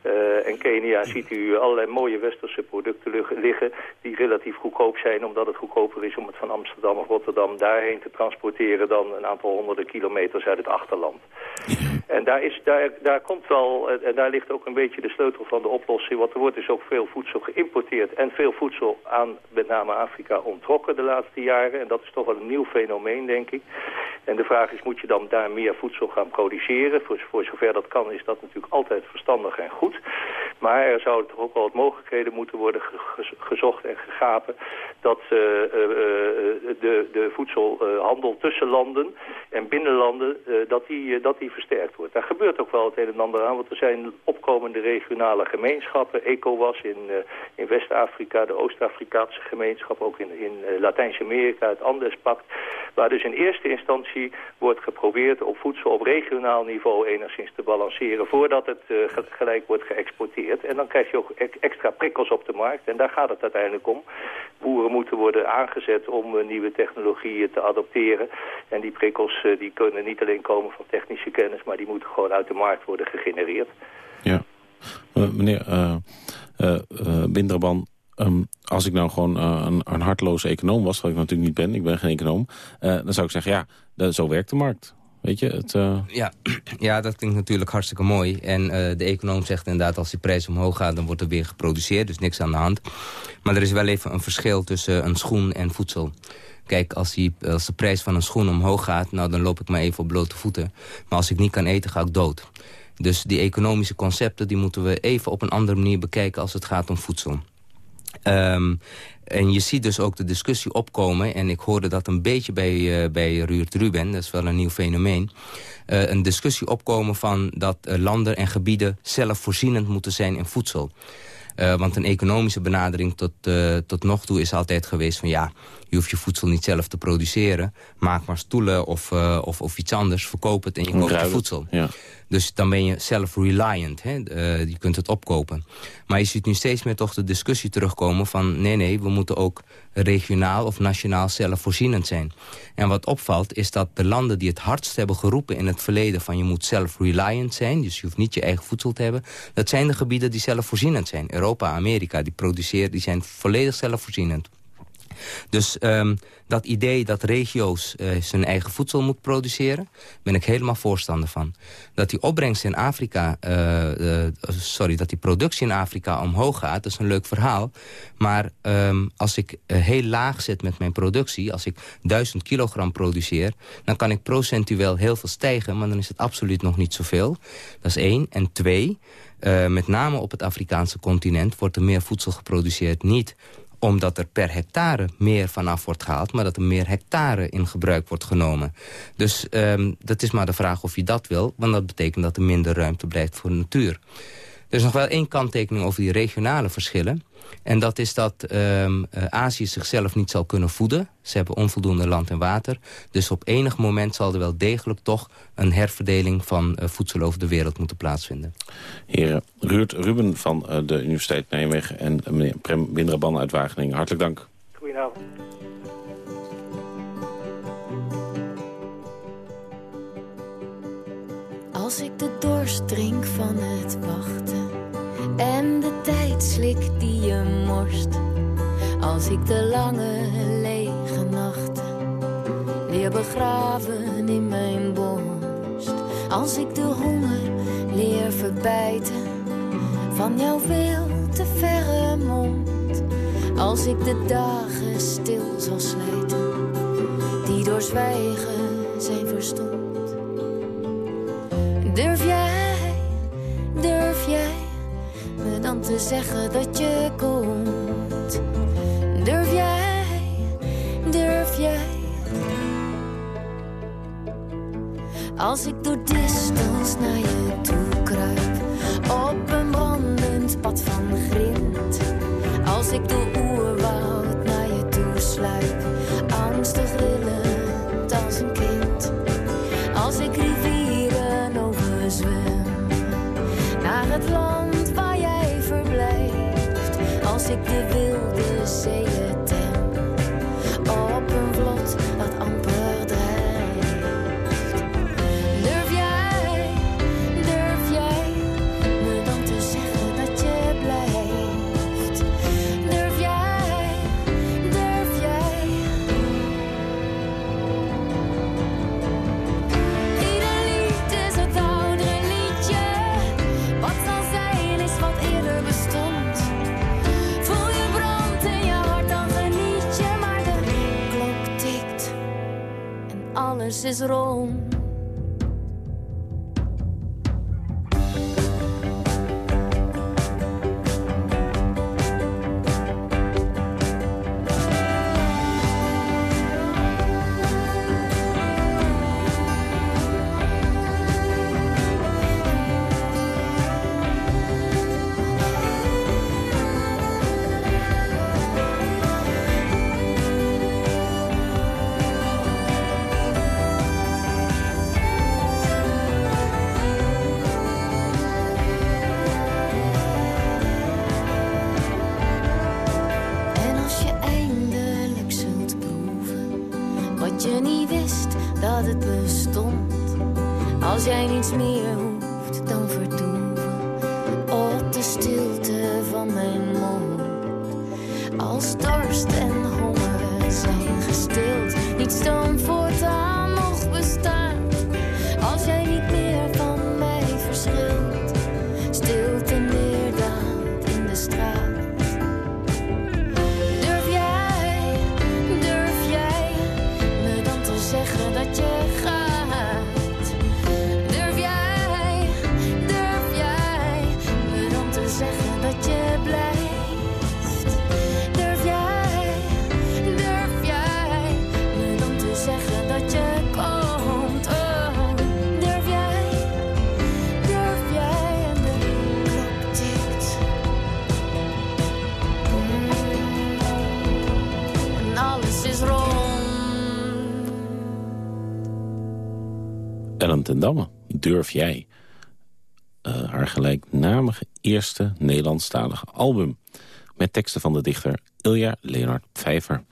uh, en Kenia ziet u allerlei mooie westerse producten liggen die relatief goedkoop zijn omdat het goedkoper is om het van Amsterdam of Rotterdam daarheen te transporteren dan een aantal honderden kilometers uit het achterland. En daar, is, daar, daar komt wel, en daar ligt ook een beetje de sleutel van de oplossing, want er wordt dus ook veel voedsel geïmporteerd en veel voedsel aan met name Afrika ontrokken de laatste jaren. En dat is toch wel een nieuw fenomeen, denk ik. En de vraag is, moet je dan daar meer voedsel gaan produceren? Voor, zover dat kan is dat natuurlijk altijd verstandig en goed. Maar er zouden toch ook wel wat mogelijkheden moeten worden gezocht en gegapen... dat uh, uh, de, de voedselhandel tussen landen en binnenlanden dat, die, dat die versterkt wordt. Daar gebeurt ook wel het een en ander aan, want er zijn opkomende regionale gemeenschappen. ECOWAS in, in West-Afrika, de Oost-Afrikaanse gemeenschap, ook in, in Latijns-Amerika, het Andespact... waar dus in eerste instantie wordt geprobeerd op voedsel op regionaal niveau enigszins te balanceren... voordat het gelijk wordt geëxporteerd. En dan krijg je ook extra prikkels op de markt. En daar gaat het uiteindelijk om. Boeren moeten worden aangezet om nieuwe technologieën te adopteren. En die prikkels die kunnen niet alleen komen van technische kennis... maar die moeten gewoon uit de markt worden gegenereerd. Ja. Uh, meneer Binderban, Um, als ik nou gewoon uh, een, een hartloze econoom was, wat ik natuurlijk niet ben, ik ben geen econoom, uh, dan zou ik zeggen, ja, zo werkt de markt. Weet je, het... Uh... Ja, ja, dat klinkt natuurlijk hartstikke mooi. En uh, de econoom zegt inderdaad, als die prijs omhoog gaat... dan wordt er weer geproduceerd, dus niks aan de hand. Maar er is wel even een verschil tussen een schoen en voedsel. Kijk, als, die, als de prijs van een schoen omhoog gaat... nou, dan loop ik maar even op blote voeten. Maar als ik niet kan eten, ga ik dood. Dus die economische concepten die moeten we even op een andere manier bekijken... als het gaat om voedsel. Um, en je ziet dus ook de discussie opkomen... en ik hoorde dat een beetje bij, uh, bij Ruurt Ruben, dat is wel een nieuw fenomeen... Uh, een discussie opkomen van dat uh, landen en gebieden zelfvoorzienend moeten zijn in voedsel. Want een economische benadering tot, tot nog toe is altijd geweest van... ja, je hoeft je voedsel niet zelf te produceren. Maak maar stoelen of, uh, of, of iets anders, verkoop het en je koopt je voedsel. Ja. Dus dan ben je self-reliant. Uh, je kunt het opkopen. Maar je ziet nu steeds meer toch de discussie terugkomen van... nee, nee, we moeten ook regionaal of nationaal zelfvoorzienend zijn. En wat opvalt is dat de landen die het hardst hebben geroepen in het verleden... van je moet self-reliant zijn, dus je hoeft niet je eigen voedsel te hebben... dat zijn de gebieden die zelfvoorzienend zijn. Europa, Amerika, die produceren, die zijn volledig zelfvoorzienend. Dus um, dat idee dat regio's uh, zijn eigen voedsel moeten produceren... ben ik helemaal voorstander van. Dat die opbrengst in Afrika... Uh, uh, sorry, dat die productie in Afrika omhoog gaat... dat is een leuk verhaal. Maar um, als ik heel laag zit met mijn productie... als ik duizend kilogram produceer... dan kan ik procentueel heel veel stijgen... maar dan is het absoluut nog niet zoveel. Dat is één. En twee... met name op het Afrikaanse continent wordt er meer voedsel geproduceerd. Niet omdat er per hectare meer vanaf wordt gehaald... maar dat er meer hectare in gebruik wordt genomen. Dus um, dat is maar de vraag of je dat wil... want dat betekent dat er minder ruimte blijft voor de natuur. Er is nog wel één kanttekening over die regionale verschillen. En dat is dat um, Azië zichzelf niet zal kunnen voeden. Ze hebben onvoldoende land en water. Dus op enig moment zal er wel degelijk toch een herverdeling van uh, voedsel over de wereld moeten plaatsvinden. Heren, Ruurt Ruben van uh, de Universiteit Nijmegen en uh, meneer Prem Windraban uit Wageningen. Hartelijk dank. Goedenavond. Als ik de dorst drink van het wachten en de tijd slik die je morst. Als ik de lange lege nachten leer begraven in mijn borst. Als ik de honger leer verbijten van jouw veel te verre mond. Als ik de dagen stil zal slijten die door zwijgen zijn verstomd. Durf jij, zeggen dat je komt? Durf jij, durf jij? Als ik door distance naar je toe kruip, op een brandend pad van grind. Als ik alles is rond. Durf Jij. Eh, haar gelijknamige eerste Nederlandstalige album. Met teksten van de dichter Ilja Leonard Pfeiffer.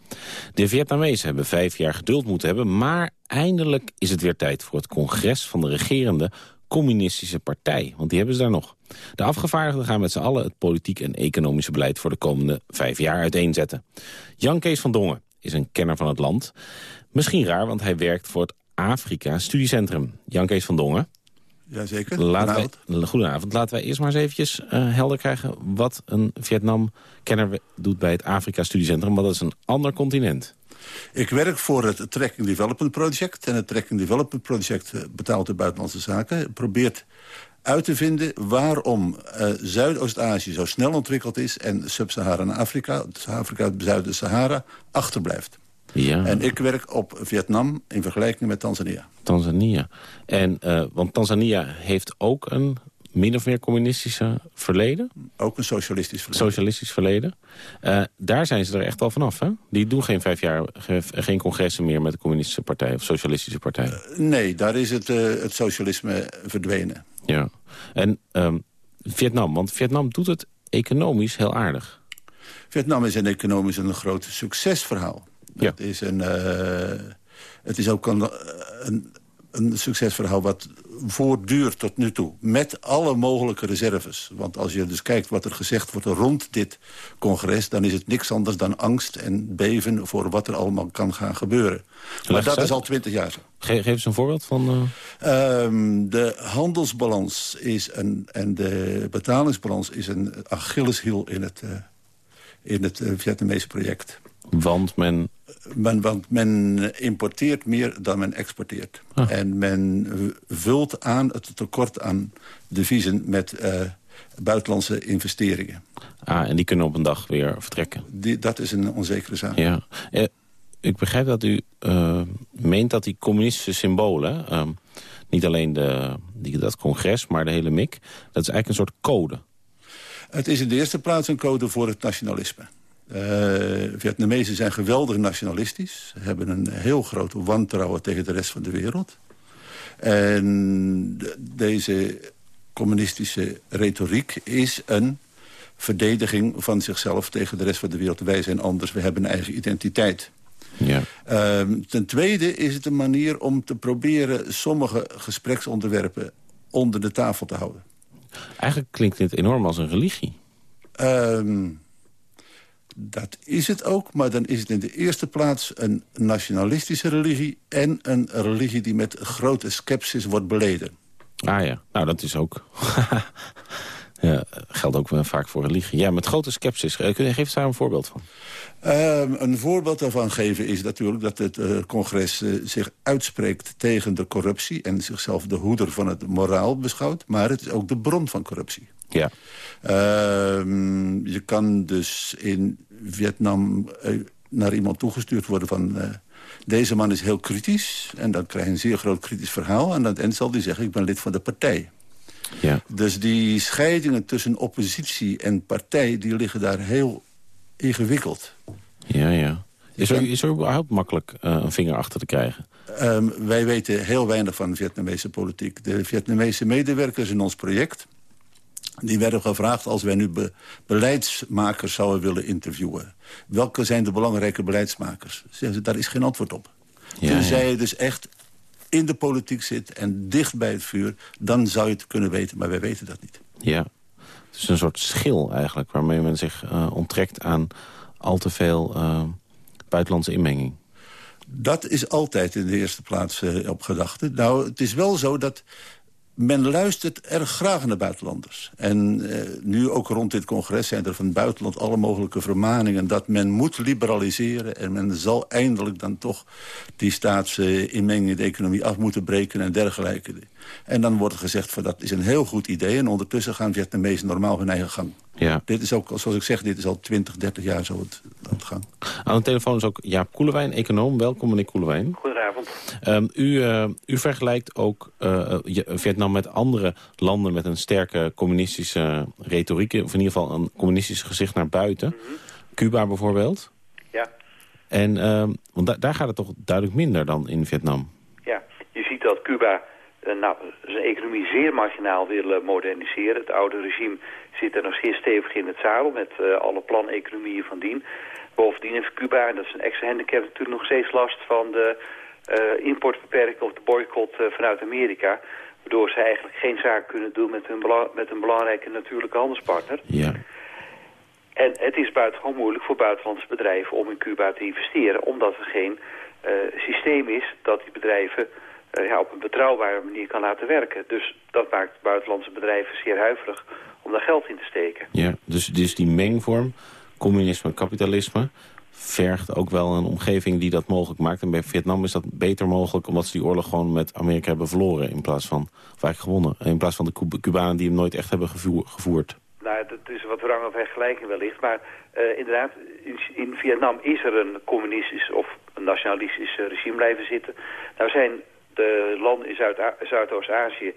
De Vietnamezen hebben vijf jaar geduld moeten hebben... maar eindelijk is het weer tijd voor het congres van de regerende communistische partij. Want die hebben ze daar nog. De afgevaardigden gaan met z'n allen het politiek en economische beleid... voor de komende vijf jaar uiteenzetten. Jan Kees van Dongen is een kenner van het land. Misschien raar, want hij werkt voor het Afrika Studiecentrum. Jan Kees van Dongen. Jazeker. Laten wij, goedenavond. Laten wij eerst maar eens eventjes uh, helder krijgen... wat een Vietnam-kenner doet bij het Afrika Studiecentrum. Want dat is een ander continent. Ik werk voor het Tracking Development Project. En het Tracking Development Project eh, betaalt de buitenlandse zaken. Probeert uit te vinden waarom uh, Zuidoost-Azië zo snel ontwikkeld is... en Sub-Saharan Afrika, Afrika zuiden Sahara, achterblijft. Ja. En ik werk op Vietnam in vergelijking met Tanzania. Tanzania. En, uh, want Tanzania heeft ook een min of meer communistische verleden? Ook een socialistisch verleden. Socialistisch verleden. Uh, daar zijn ze er echt al vanaf, hè? Die doen geen vijf jaar, geen congressen meer met de communistische partij of socialistische partij. Uh, nee, daar is het, uh, het socialisme verdwenen. Ja. En um, Vietnam, want Vietnam doet het economisch heel aardig. Vietnam is een economisch een groot succesverhaal. Ja. Het, is een, het is ook een, een, een succesverhaal wat voortduurt tot nu toe. Met alle mogelijke reserves. Want als je dus kijkt wat er gezegd wordt rond dit congres... dan is het niks anders dan angst en beven voor wat er allemaal kan gaan gebeuren. Maar dat is al twintig jaar zo. geef eens een voorbeeld van... Uh... Um, de handelsbalans is een, en de betalingsbalans is een Achilleshiel in het, uh, in het uh, Vietnamese project. Want men... men... Want men importeert meer dan men exporteert. Ah. En men vult aan het tekort aan deviezen met uh, buitenlandse investeringen. Ah, en die kunnen op een dag weer vertrekken. Die, dat is een onzekere zaak. Ja. Eh, ik begrijp dat u uh, meent dat die communistische symbolen... Uh, niet alleen de, die, dat congres, maar de hele MIC... dat is eigenlijk een soort code. Het is in de eerste plaats een code voor het nationalisme. Uh, Vietnamezen zijn geweldig nationalistisch. Hebben een heel groot wantrouwen tegen de rest van de wereld. En de, deze communistische retoriek is een verdediging van zichzelf tegen de rest van de wereld. Wij zijn anders, we hebben een eigen identiteit. Ja. Uh, ten tweede is het een manier om te proberen sommige gespreksonderwerpen onder de tafel te houden. Eigenlijk klinkt dit enorm als een religie. Uh, dat is het ook, maar dan is het in de eerste plaats een nationalistische religie... en een religie die met grote sceptisch wordt beleden. Ah ja, nou dat is ook... ja, geldt ook vaak voor religie. Ja, met grote sceptisch. Geef eens daar een voorbeeld van. Uh, een voorbeeld daarvan geven is natuurlijk dat het uh, congres uh, zich uitspreekt tegen de corruptie... en zichzelf de hoeder van het moraal beschouwt. Maar het is ook de bron van corruptie. Ja. Uh, je kan dus in Vietnam uh, naar iemand toegestuurd worden van... Uh, deze man is heel kritisch en dan krijg je een zeer groot kritisch verhaal... en aan het eind zal hij zeggen, ik ben lid van de partij. Ja. Dus die scheidingen tussen oppositie en partij... die liggen daar heel ingewikkeld. Ja, ja. Is er, is er überhaupt makkelijk uh, een vinger achter te krijgen? Um, wij weten heel weinig van Vietnamese politiek. De Vietnamese medewerkers in ons project... die werden gevraagd als wij nu be beleidsmakers zouden willen interviewen. Welke zijn de belangrijke beleidsmakers? Zeggen ze, daar is geen antwoord op. Ja, Tenzij ja. je dus echt in de politiek zit en dicht bij het vuur... dan zou je het kunnen weten, maar wij weten dat niet. Ja, het is een soort schil eigenlijk... waarmee men zich uh, onttrekt aan al te veel uh, buitenlandse inmenging. Dat is altijd in de eerste plaats uh, op gedachte. Nou, het is wel zo dat men luistert erg graag naar buitenlanders. En uh, nu ook rond dit congres zijn er van het buitenland alle mogelijke vermaningen... dat men moet liberaliseren en men zal eindelijk dan toch die staatsinmenging in de economie af moeten breken en dergelijke. En dan wordt gezegd van dat is een heel goed idee... en ondertussen gaan Vietnamezen normaal hun eigen gang. Ja. Dit is ook, zoals ik zeg, dit is al 20, 30 jaar zo het, het gang. Aan de telefoon is ook Jaap Koelewijn, econoom. Welkom, meneer Koelewijn. Goedenavond. Um, u, uh, u vergelijkt ook uh, Vietnam met andere landen met een sterke communistische retoriek. Of in ieder geval een communistisch gezicht naar buiten. Mm -hmm. Cuba bijvoorbeeld. Ja. En uh, want da daar gaat het toch duidelijk minder dan in Vietnam. Ja, je ziet dat Cuba uh, nou, zijn economie zeer marginaal wil moderniseren. Het oude regime zit er nog zeer stevig in het zadel met uh, alle planeconomieën van dien. Bovendien heeft Cuba, en dat is een extra handicap, natuurlijk nog steeds last van de uh, importbeperking of de boycott uh, vanuit Amerika. Waardoor ze eigenlijk geen zaak kunnen doen met hun, met een belangrijke natuurlijke handelspartner. Ja. En het is buitengewoon moeilijk voor buitenlandse bedrijven om in Cuba te investeren. Omdat er geen eh, systeem is dat die bedrijven eh, ja, op een betrouwbare manier kan laten werken. Dus dat maakt buitenlandse bedrijven zeer huiverig om daar geld in te steken. Ja, dus, dus die mengvorm, communisme en kapitalisme... vergt ook wel een omgeving die dat mogelijk maakt. En bij Vietnam is dat beter mogelijk... omdat ze die oorlog gewoon met Amerika hebben verloren... in plaats van, of eigenlijk gewonnen... in plaats van de Cub- Cubanen die hem nooit echt hebben gevoer- gevoerd. Nou, dat is wat wrang of vergelijking wellicht. Maar eh, inderdaad, in, Vietnam is er een communistisch of een nationalistisch regime blijven zitten. Nou zijn de landen in Zuid- Zuidoost-Azië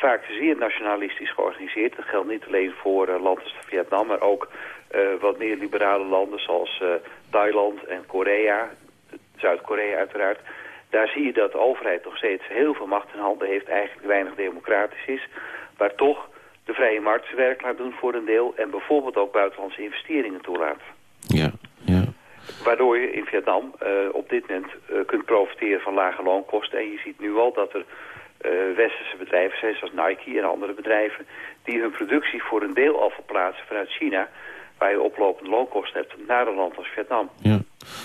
vaak zeer nationalistisch georganiseerd. Dat geldt niet alleen voor eh, landen als Vietnam, maar ook eh, wat meer liberale landen zoals eh, Thailand en Korea, Zuid-Korea uiteraard. Daar zie je dat de overheid nog steeds heel veel macht in handen heeft, eigenlijk weinig democratisch is. Maar toch de vrije markt zijn werk laat doen voor een deel en bijvoorbeeld ook buitenlandse investeringen toelaat. Ja, ja. Waardoor je in Vietnam op dit moment kunt profiteren van lage loonkosten. En je ziet nu al dat er eh, westerse bedrijven zoals Nike en andere bedrijven... die hun productie voor een deel al verplaatsen vanuit China... waar je oplopende loonkosten hebt naar een land als Vietnam. Ja.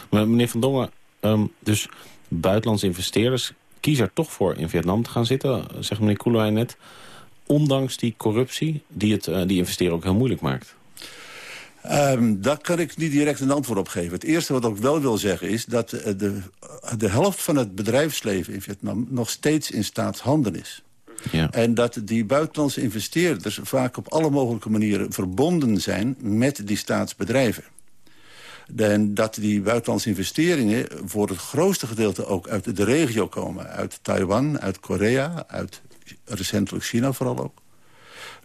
Maar meneer Van Dongen, ehm, dus buitenlandse investeerders kiezen er toch voor in Vietnam te gaan zitten, zegt meneer Koelewijn net. Ondanks die corruptie die het eh, die investeren ook heel moeilijk maakt. Ehm, daar kan ik niet direct een antwoord op geven. Het eerste wat ik wel wil zeggen is dat eh, de, de helft van het bedrijfsleven in Vietnam nog steeds in staatshanden is. Ja. En dat die buitenlandse investeerders vaak op alle mogelijke manieren verbonden zijn met die staatsbedrijven. En dat die buitenlandse investeringen voor het grootste gedeelte ook uit de regio komen. Uit Taiwan, uit Korea, uit recentelijk China vooral ook.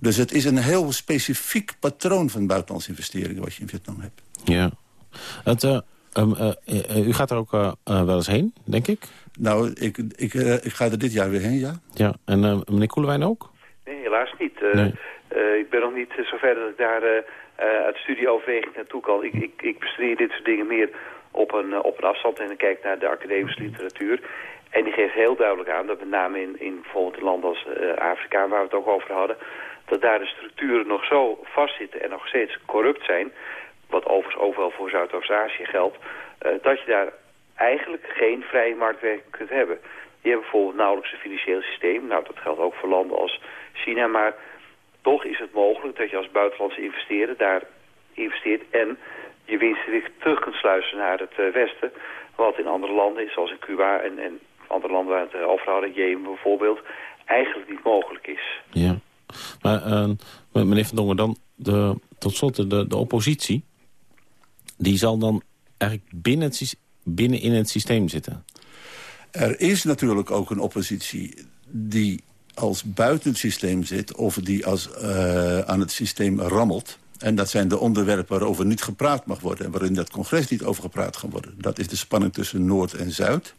Dus het is een heel specifiek patroon van buitenlandse investeringen... wat je in Vietnam hebt. Ja. Het, eh, ehm, eh, eh, u gaat er ook wel eens heen, denk ik? Nou, ik, ik, ik ga er dit jaar weer heen, ja. Ja. En meneer Koelewijn ook? Nee, helaas niet. Eh, Nee. eh, ik ben nog niet zover dat ik daar uit studieoverweging naartoe kan. Ik, ik, ik bestudeer dit soort dingen meer op een, op een afstand en ik kijk naar de academische literatuur. En die geeft heel duidelijk aan dat met name in, in bijvoorbeeld in landen als eh, Afrika, waar we het ook over hadden, dat daar de structuren nog zo vastzitten en nog steeds corrupt zijn, wat overigens wel voor Zuidoost-Azië geldt, eh, dat je daar eigenlijk geen vrije marktwerking kunt hebben. Je hebt bijvoorbeeld nauwelijks een financieel systeem. Nou, dat geldt ook voor landen als China. Maar toch is het mogelijk dat je als buitenlandse investeerder daar investeert... en je weer terug kunt sluizen naar het eh, westen. Wat in andere landen, zoals in Cuba en, en andere landen waar het over hadden... Jemen bijvoorbeeld, eigenlijk niet mogelijk is. Ja. Maar eh, meneer Van Dongen, dan de, tot slot de, de oppositie... die zal dan eigenlijk binnen, het, het systeem zitten. Er is natuurlijk ook een oppositie die als buiten het systeem zit... of die als, eh, aan het systeem rammelt. En dat zijn de onderwerpen waarover niet gepraat mag worden... en waarin dat congres niet over gepraat kan worden. Dat is de spanning tussen Noord en Zuid.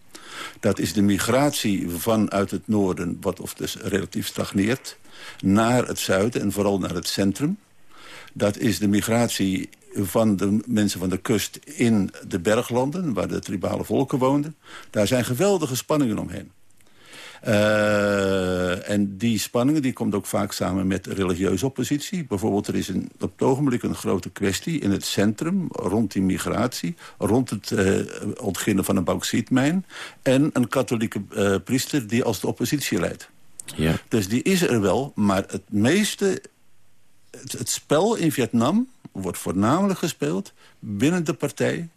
Dat is de migratie vanuit het noorden, wat of dus relatief stagneert... naar het zuiden en vooral naar het centrum. Dat is de migratie van de mensen van de kust in de berglanden... waar de tribale volken woonden. Daar zijn geweldige spanningen omheen. Uh, en die spanningen die komt ook vaak samen met religieuze oppositie. Bijvoorbeeld er is een, op het ogenblik een grote kwestie in het centrum... rond die migratie, rond het uh, ontginnen van een bauxietmijn... en een katholieke uh, priester die als de oppositie leidt. Ja. Dus die is er wel, maar het meeste... Het, het spel in Vietnam wordt voornamelijk gespeeld binnen de partij...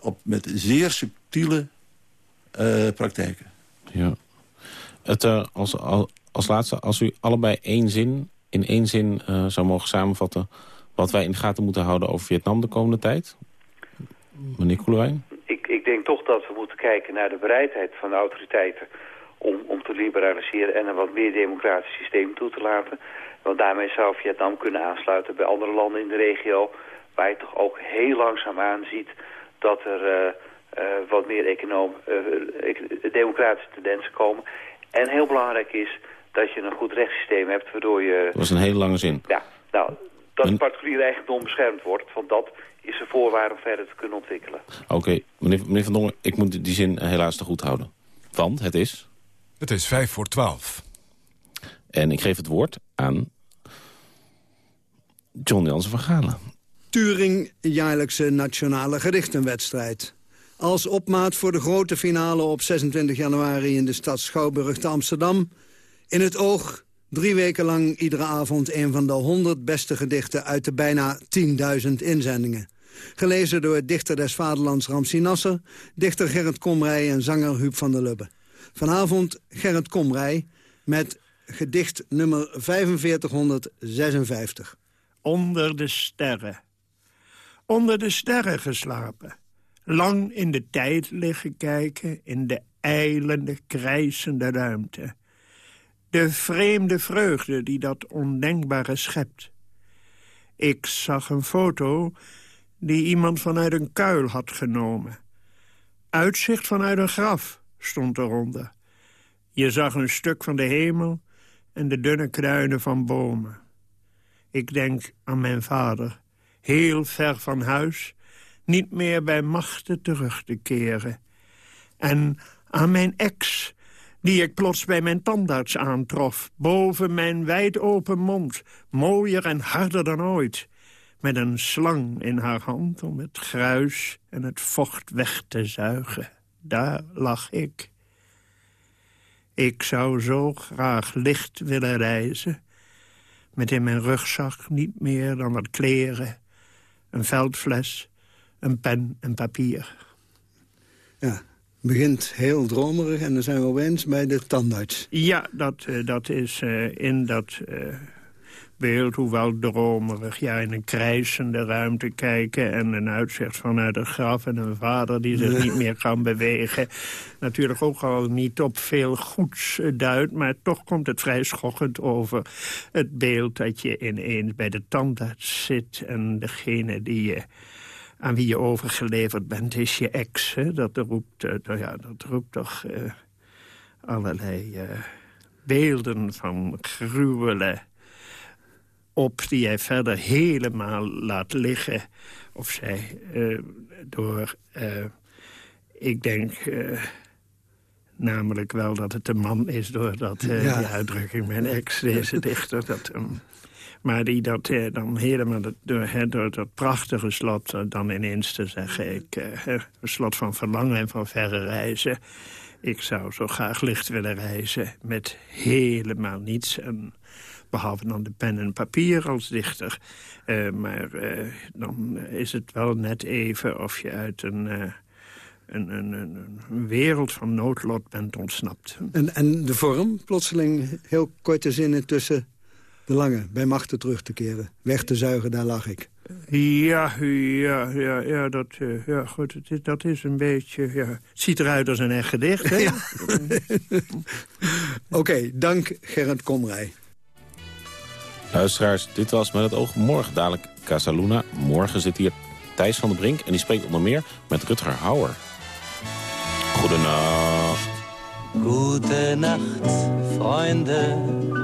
Op, met zeer subtiele praktijken. Ja. Het, uh, als, als, laatste, als u allebei één zin, in één zin uh, zou mogen samenvatten... wat wij in de gaten moeten houden over Vietnam de komende tijd? Meneer Koelewijn? Ik, ik denk toch dat we moeten kijken naar de bereidheid van de autoriteiten... om, om te liberaliseren en een wat meer democratisch systeem toe te laten. Want daarmee zou Vietnam kunnen aansluiten bij andere landen in de regio... waar je toch ook heel langzaamaan ziet dat er... Uh, wat meer econoom, uh, democratische tendensen komen. En heel belangrijk is dat je een goed rechtssysteem hebt, waardoor je... Dat was een hele lange zin. Ja, nou, dat en... particulier eigendom beschermd wordt, want dat is een voorwaarde om verder te kunnen ontwikkelen. Oké, okay. meneer, meneer Van Dongen, ik moet die zin helaas te goed houden. Want het is... Het is vijf voor twaalf. En ik geef het woord aan John Jansen van Galen. Turing jaarlijkse nationale gedichtenwedstrijd. Als opmaat voor de grote finale op 26 januari in de stad Schouwburg te Amsterdam. In het oog drie weken lang iedere avond een van de 100 beste gedichten uit de bijna 10.000 inzendingen. Gelezen door dichter des vaderlands Ramsi Nasser, dichter Gerrit Komrij en zanger Huub van der Lubbe. Vanavond Gerrit Komrij met gedicht nummer 4556. Onder de sterren. Onder de sterren geslapen. Lang in de tijd liggen kijken in de eilende, krijsende ruimte. De vreemde vreugde die dat ondenkbare schept. Ik zag een foto die iemand vanuit een kuil had genomen. Uitzicht vanuit een graf stond eronder. Je zag een stuk van de hemel en de dunne kruinen van bomen. Ik denk aan mijn vader, heel ver van huis... niet meer bij machten terug te keren. En aan mijn ex, die ik plots bij mijn tandarts aantrof... boven mijn wijd open mond, mooier en harder dan ooit... met een slang in haar hand om het gruis en het vocht weg te zuigen. Daar lag ik. Ik zou zo graag licht willen reizen... met in mijn rugzak niet meer dan wat kleren... een veldfles, een pen en papier. Ja, begint heel dromerig en dan zijn we opeens bij de tandarts. Ja, dat, uh, dat is uh, in dat uh, beeld, hoewel dromerig... ja, in een krijsende ruimte kijken en een uitzicht vanuit het graf... en een vader die zich niet meer kan bewegen. Natuurlijk ook al niet op veel goeds duidt... maar toch komt het vrij schokkend over het beeld... dat je ineens bij de tandarts zit en degene die je aan wie je overgeleverd bent, is je ex. Hè? Dat, roept, uh, ja, dat roept toch uh, allerlei uh, beelden van gruwelen op... die jij verder helemaal laat liggen. Of zij door... ik denk namelijk wel dat het een man is... doordat ja. die uitdrukking mijn ex, deze dichter... dat um, maar die dat eh, dan helemaal door, dat prachtige slot uh, dan ineens te zeggen... Ik, uh, een slot van verlangen en van verre reizen. Ik zou zo graag licht willen reizen met helemaal niets. Behalve dan de pen en papier als dichter. Maar dan is het wel net even of je uit een... Een, een, een, een, wereld van noodlot bent ontsnapt. En, en de vorm, plotseling heel korte zinnen tussen de lange, bij machten terug te keren. Weg te zuigen, daar lag ik. Ja, ja, ja, ja, dat, uh, ja goed, het is, dat is een beetje... Ja, het ziet eruit als een echt gedicht, hè? Ja. Oké, okay, dank Gerrit Komrij. Luisteraars, dit was Met het oog morgen. Dadelijk Casaluna. Morgen zit hier Thijs van der Brink. En die spreekt onder meer met Rutger Hauer. Goedenacht. Goedenacht, vrienden.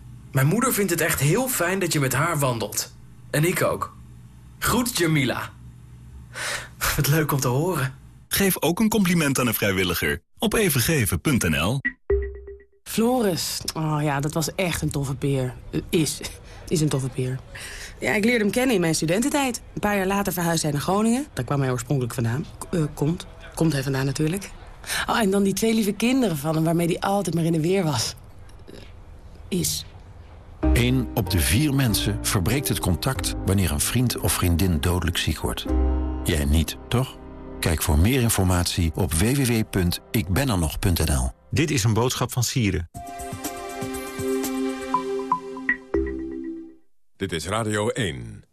Mijn moeder vindt het echt heel fijn dat je met haar wandelt. En ik ook. Groet Jamila. Wat leuk om te horen. Geef ook een compliment aan een vrijwilliger op evengeven.nl. Floris. Oh ja, dat was echt een toffe peer. Uh, is. Is een toffe peer. Ja, ik leerde hem kennen in mijn studententijd. Een paar jaar later verhuisde hij naar Groningen. Daar kwam hij oorspronkelijk vandaan. Uh, komt. Komt hij vandaan natuurlijk. Oh, en dan die twee lieve kinderen van hem waarmee hij altijd maar in de weer was. Uh, is. Eén op de vier mensen verbreekt het contact wanneer een vriend of vriendin dodelijk ziek wordt. Jij niet, toch? Kijk voor meer informatie op www.ikbenernog.nl. Dit is een boodschap van Sieren. Dit is Radio 1.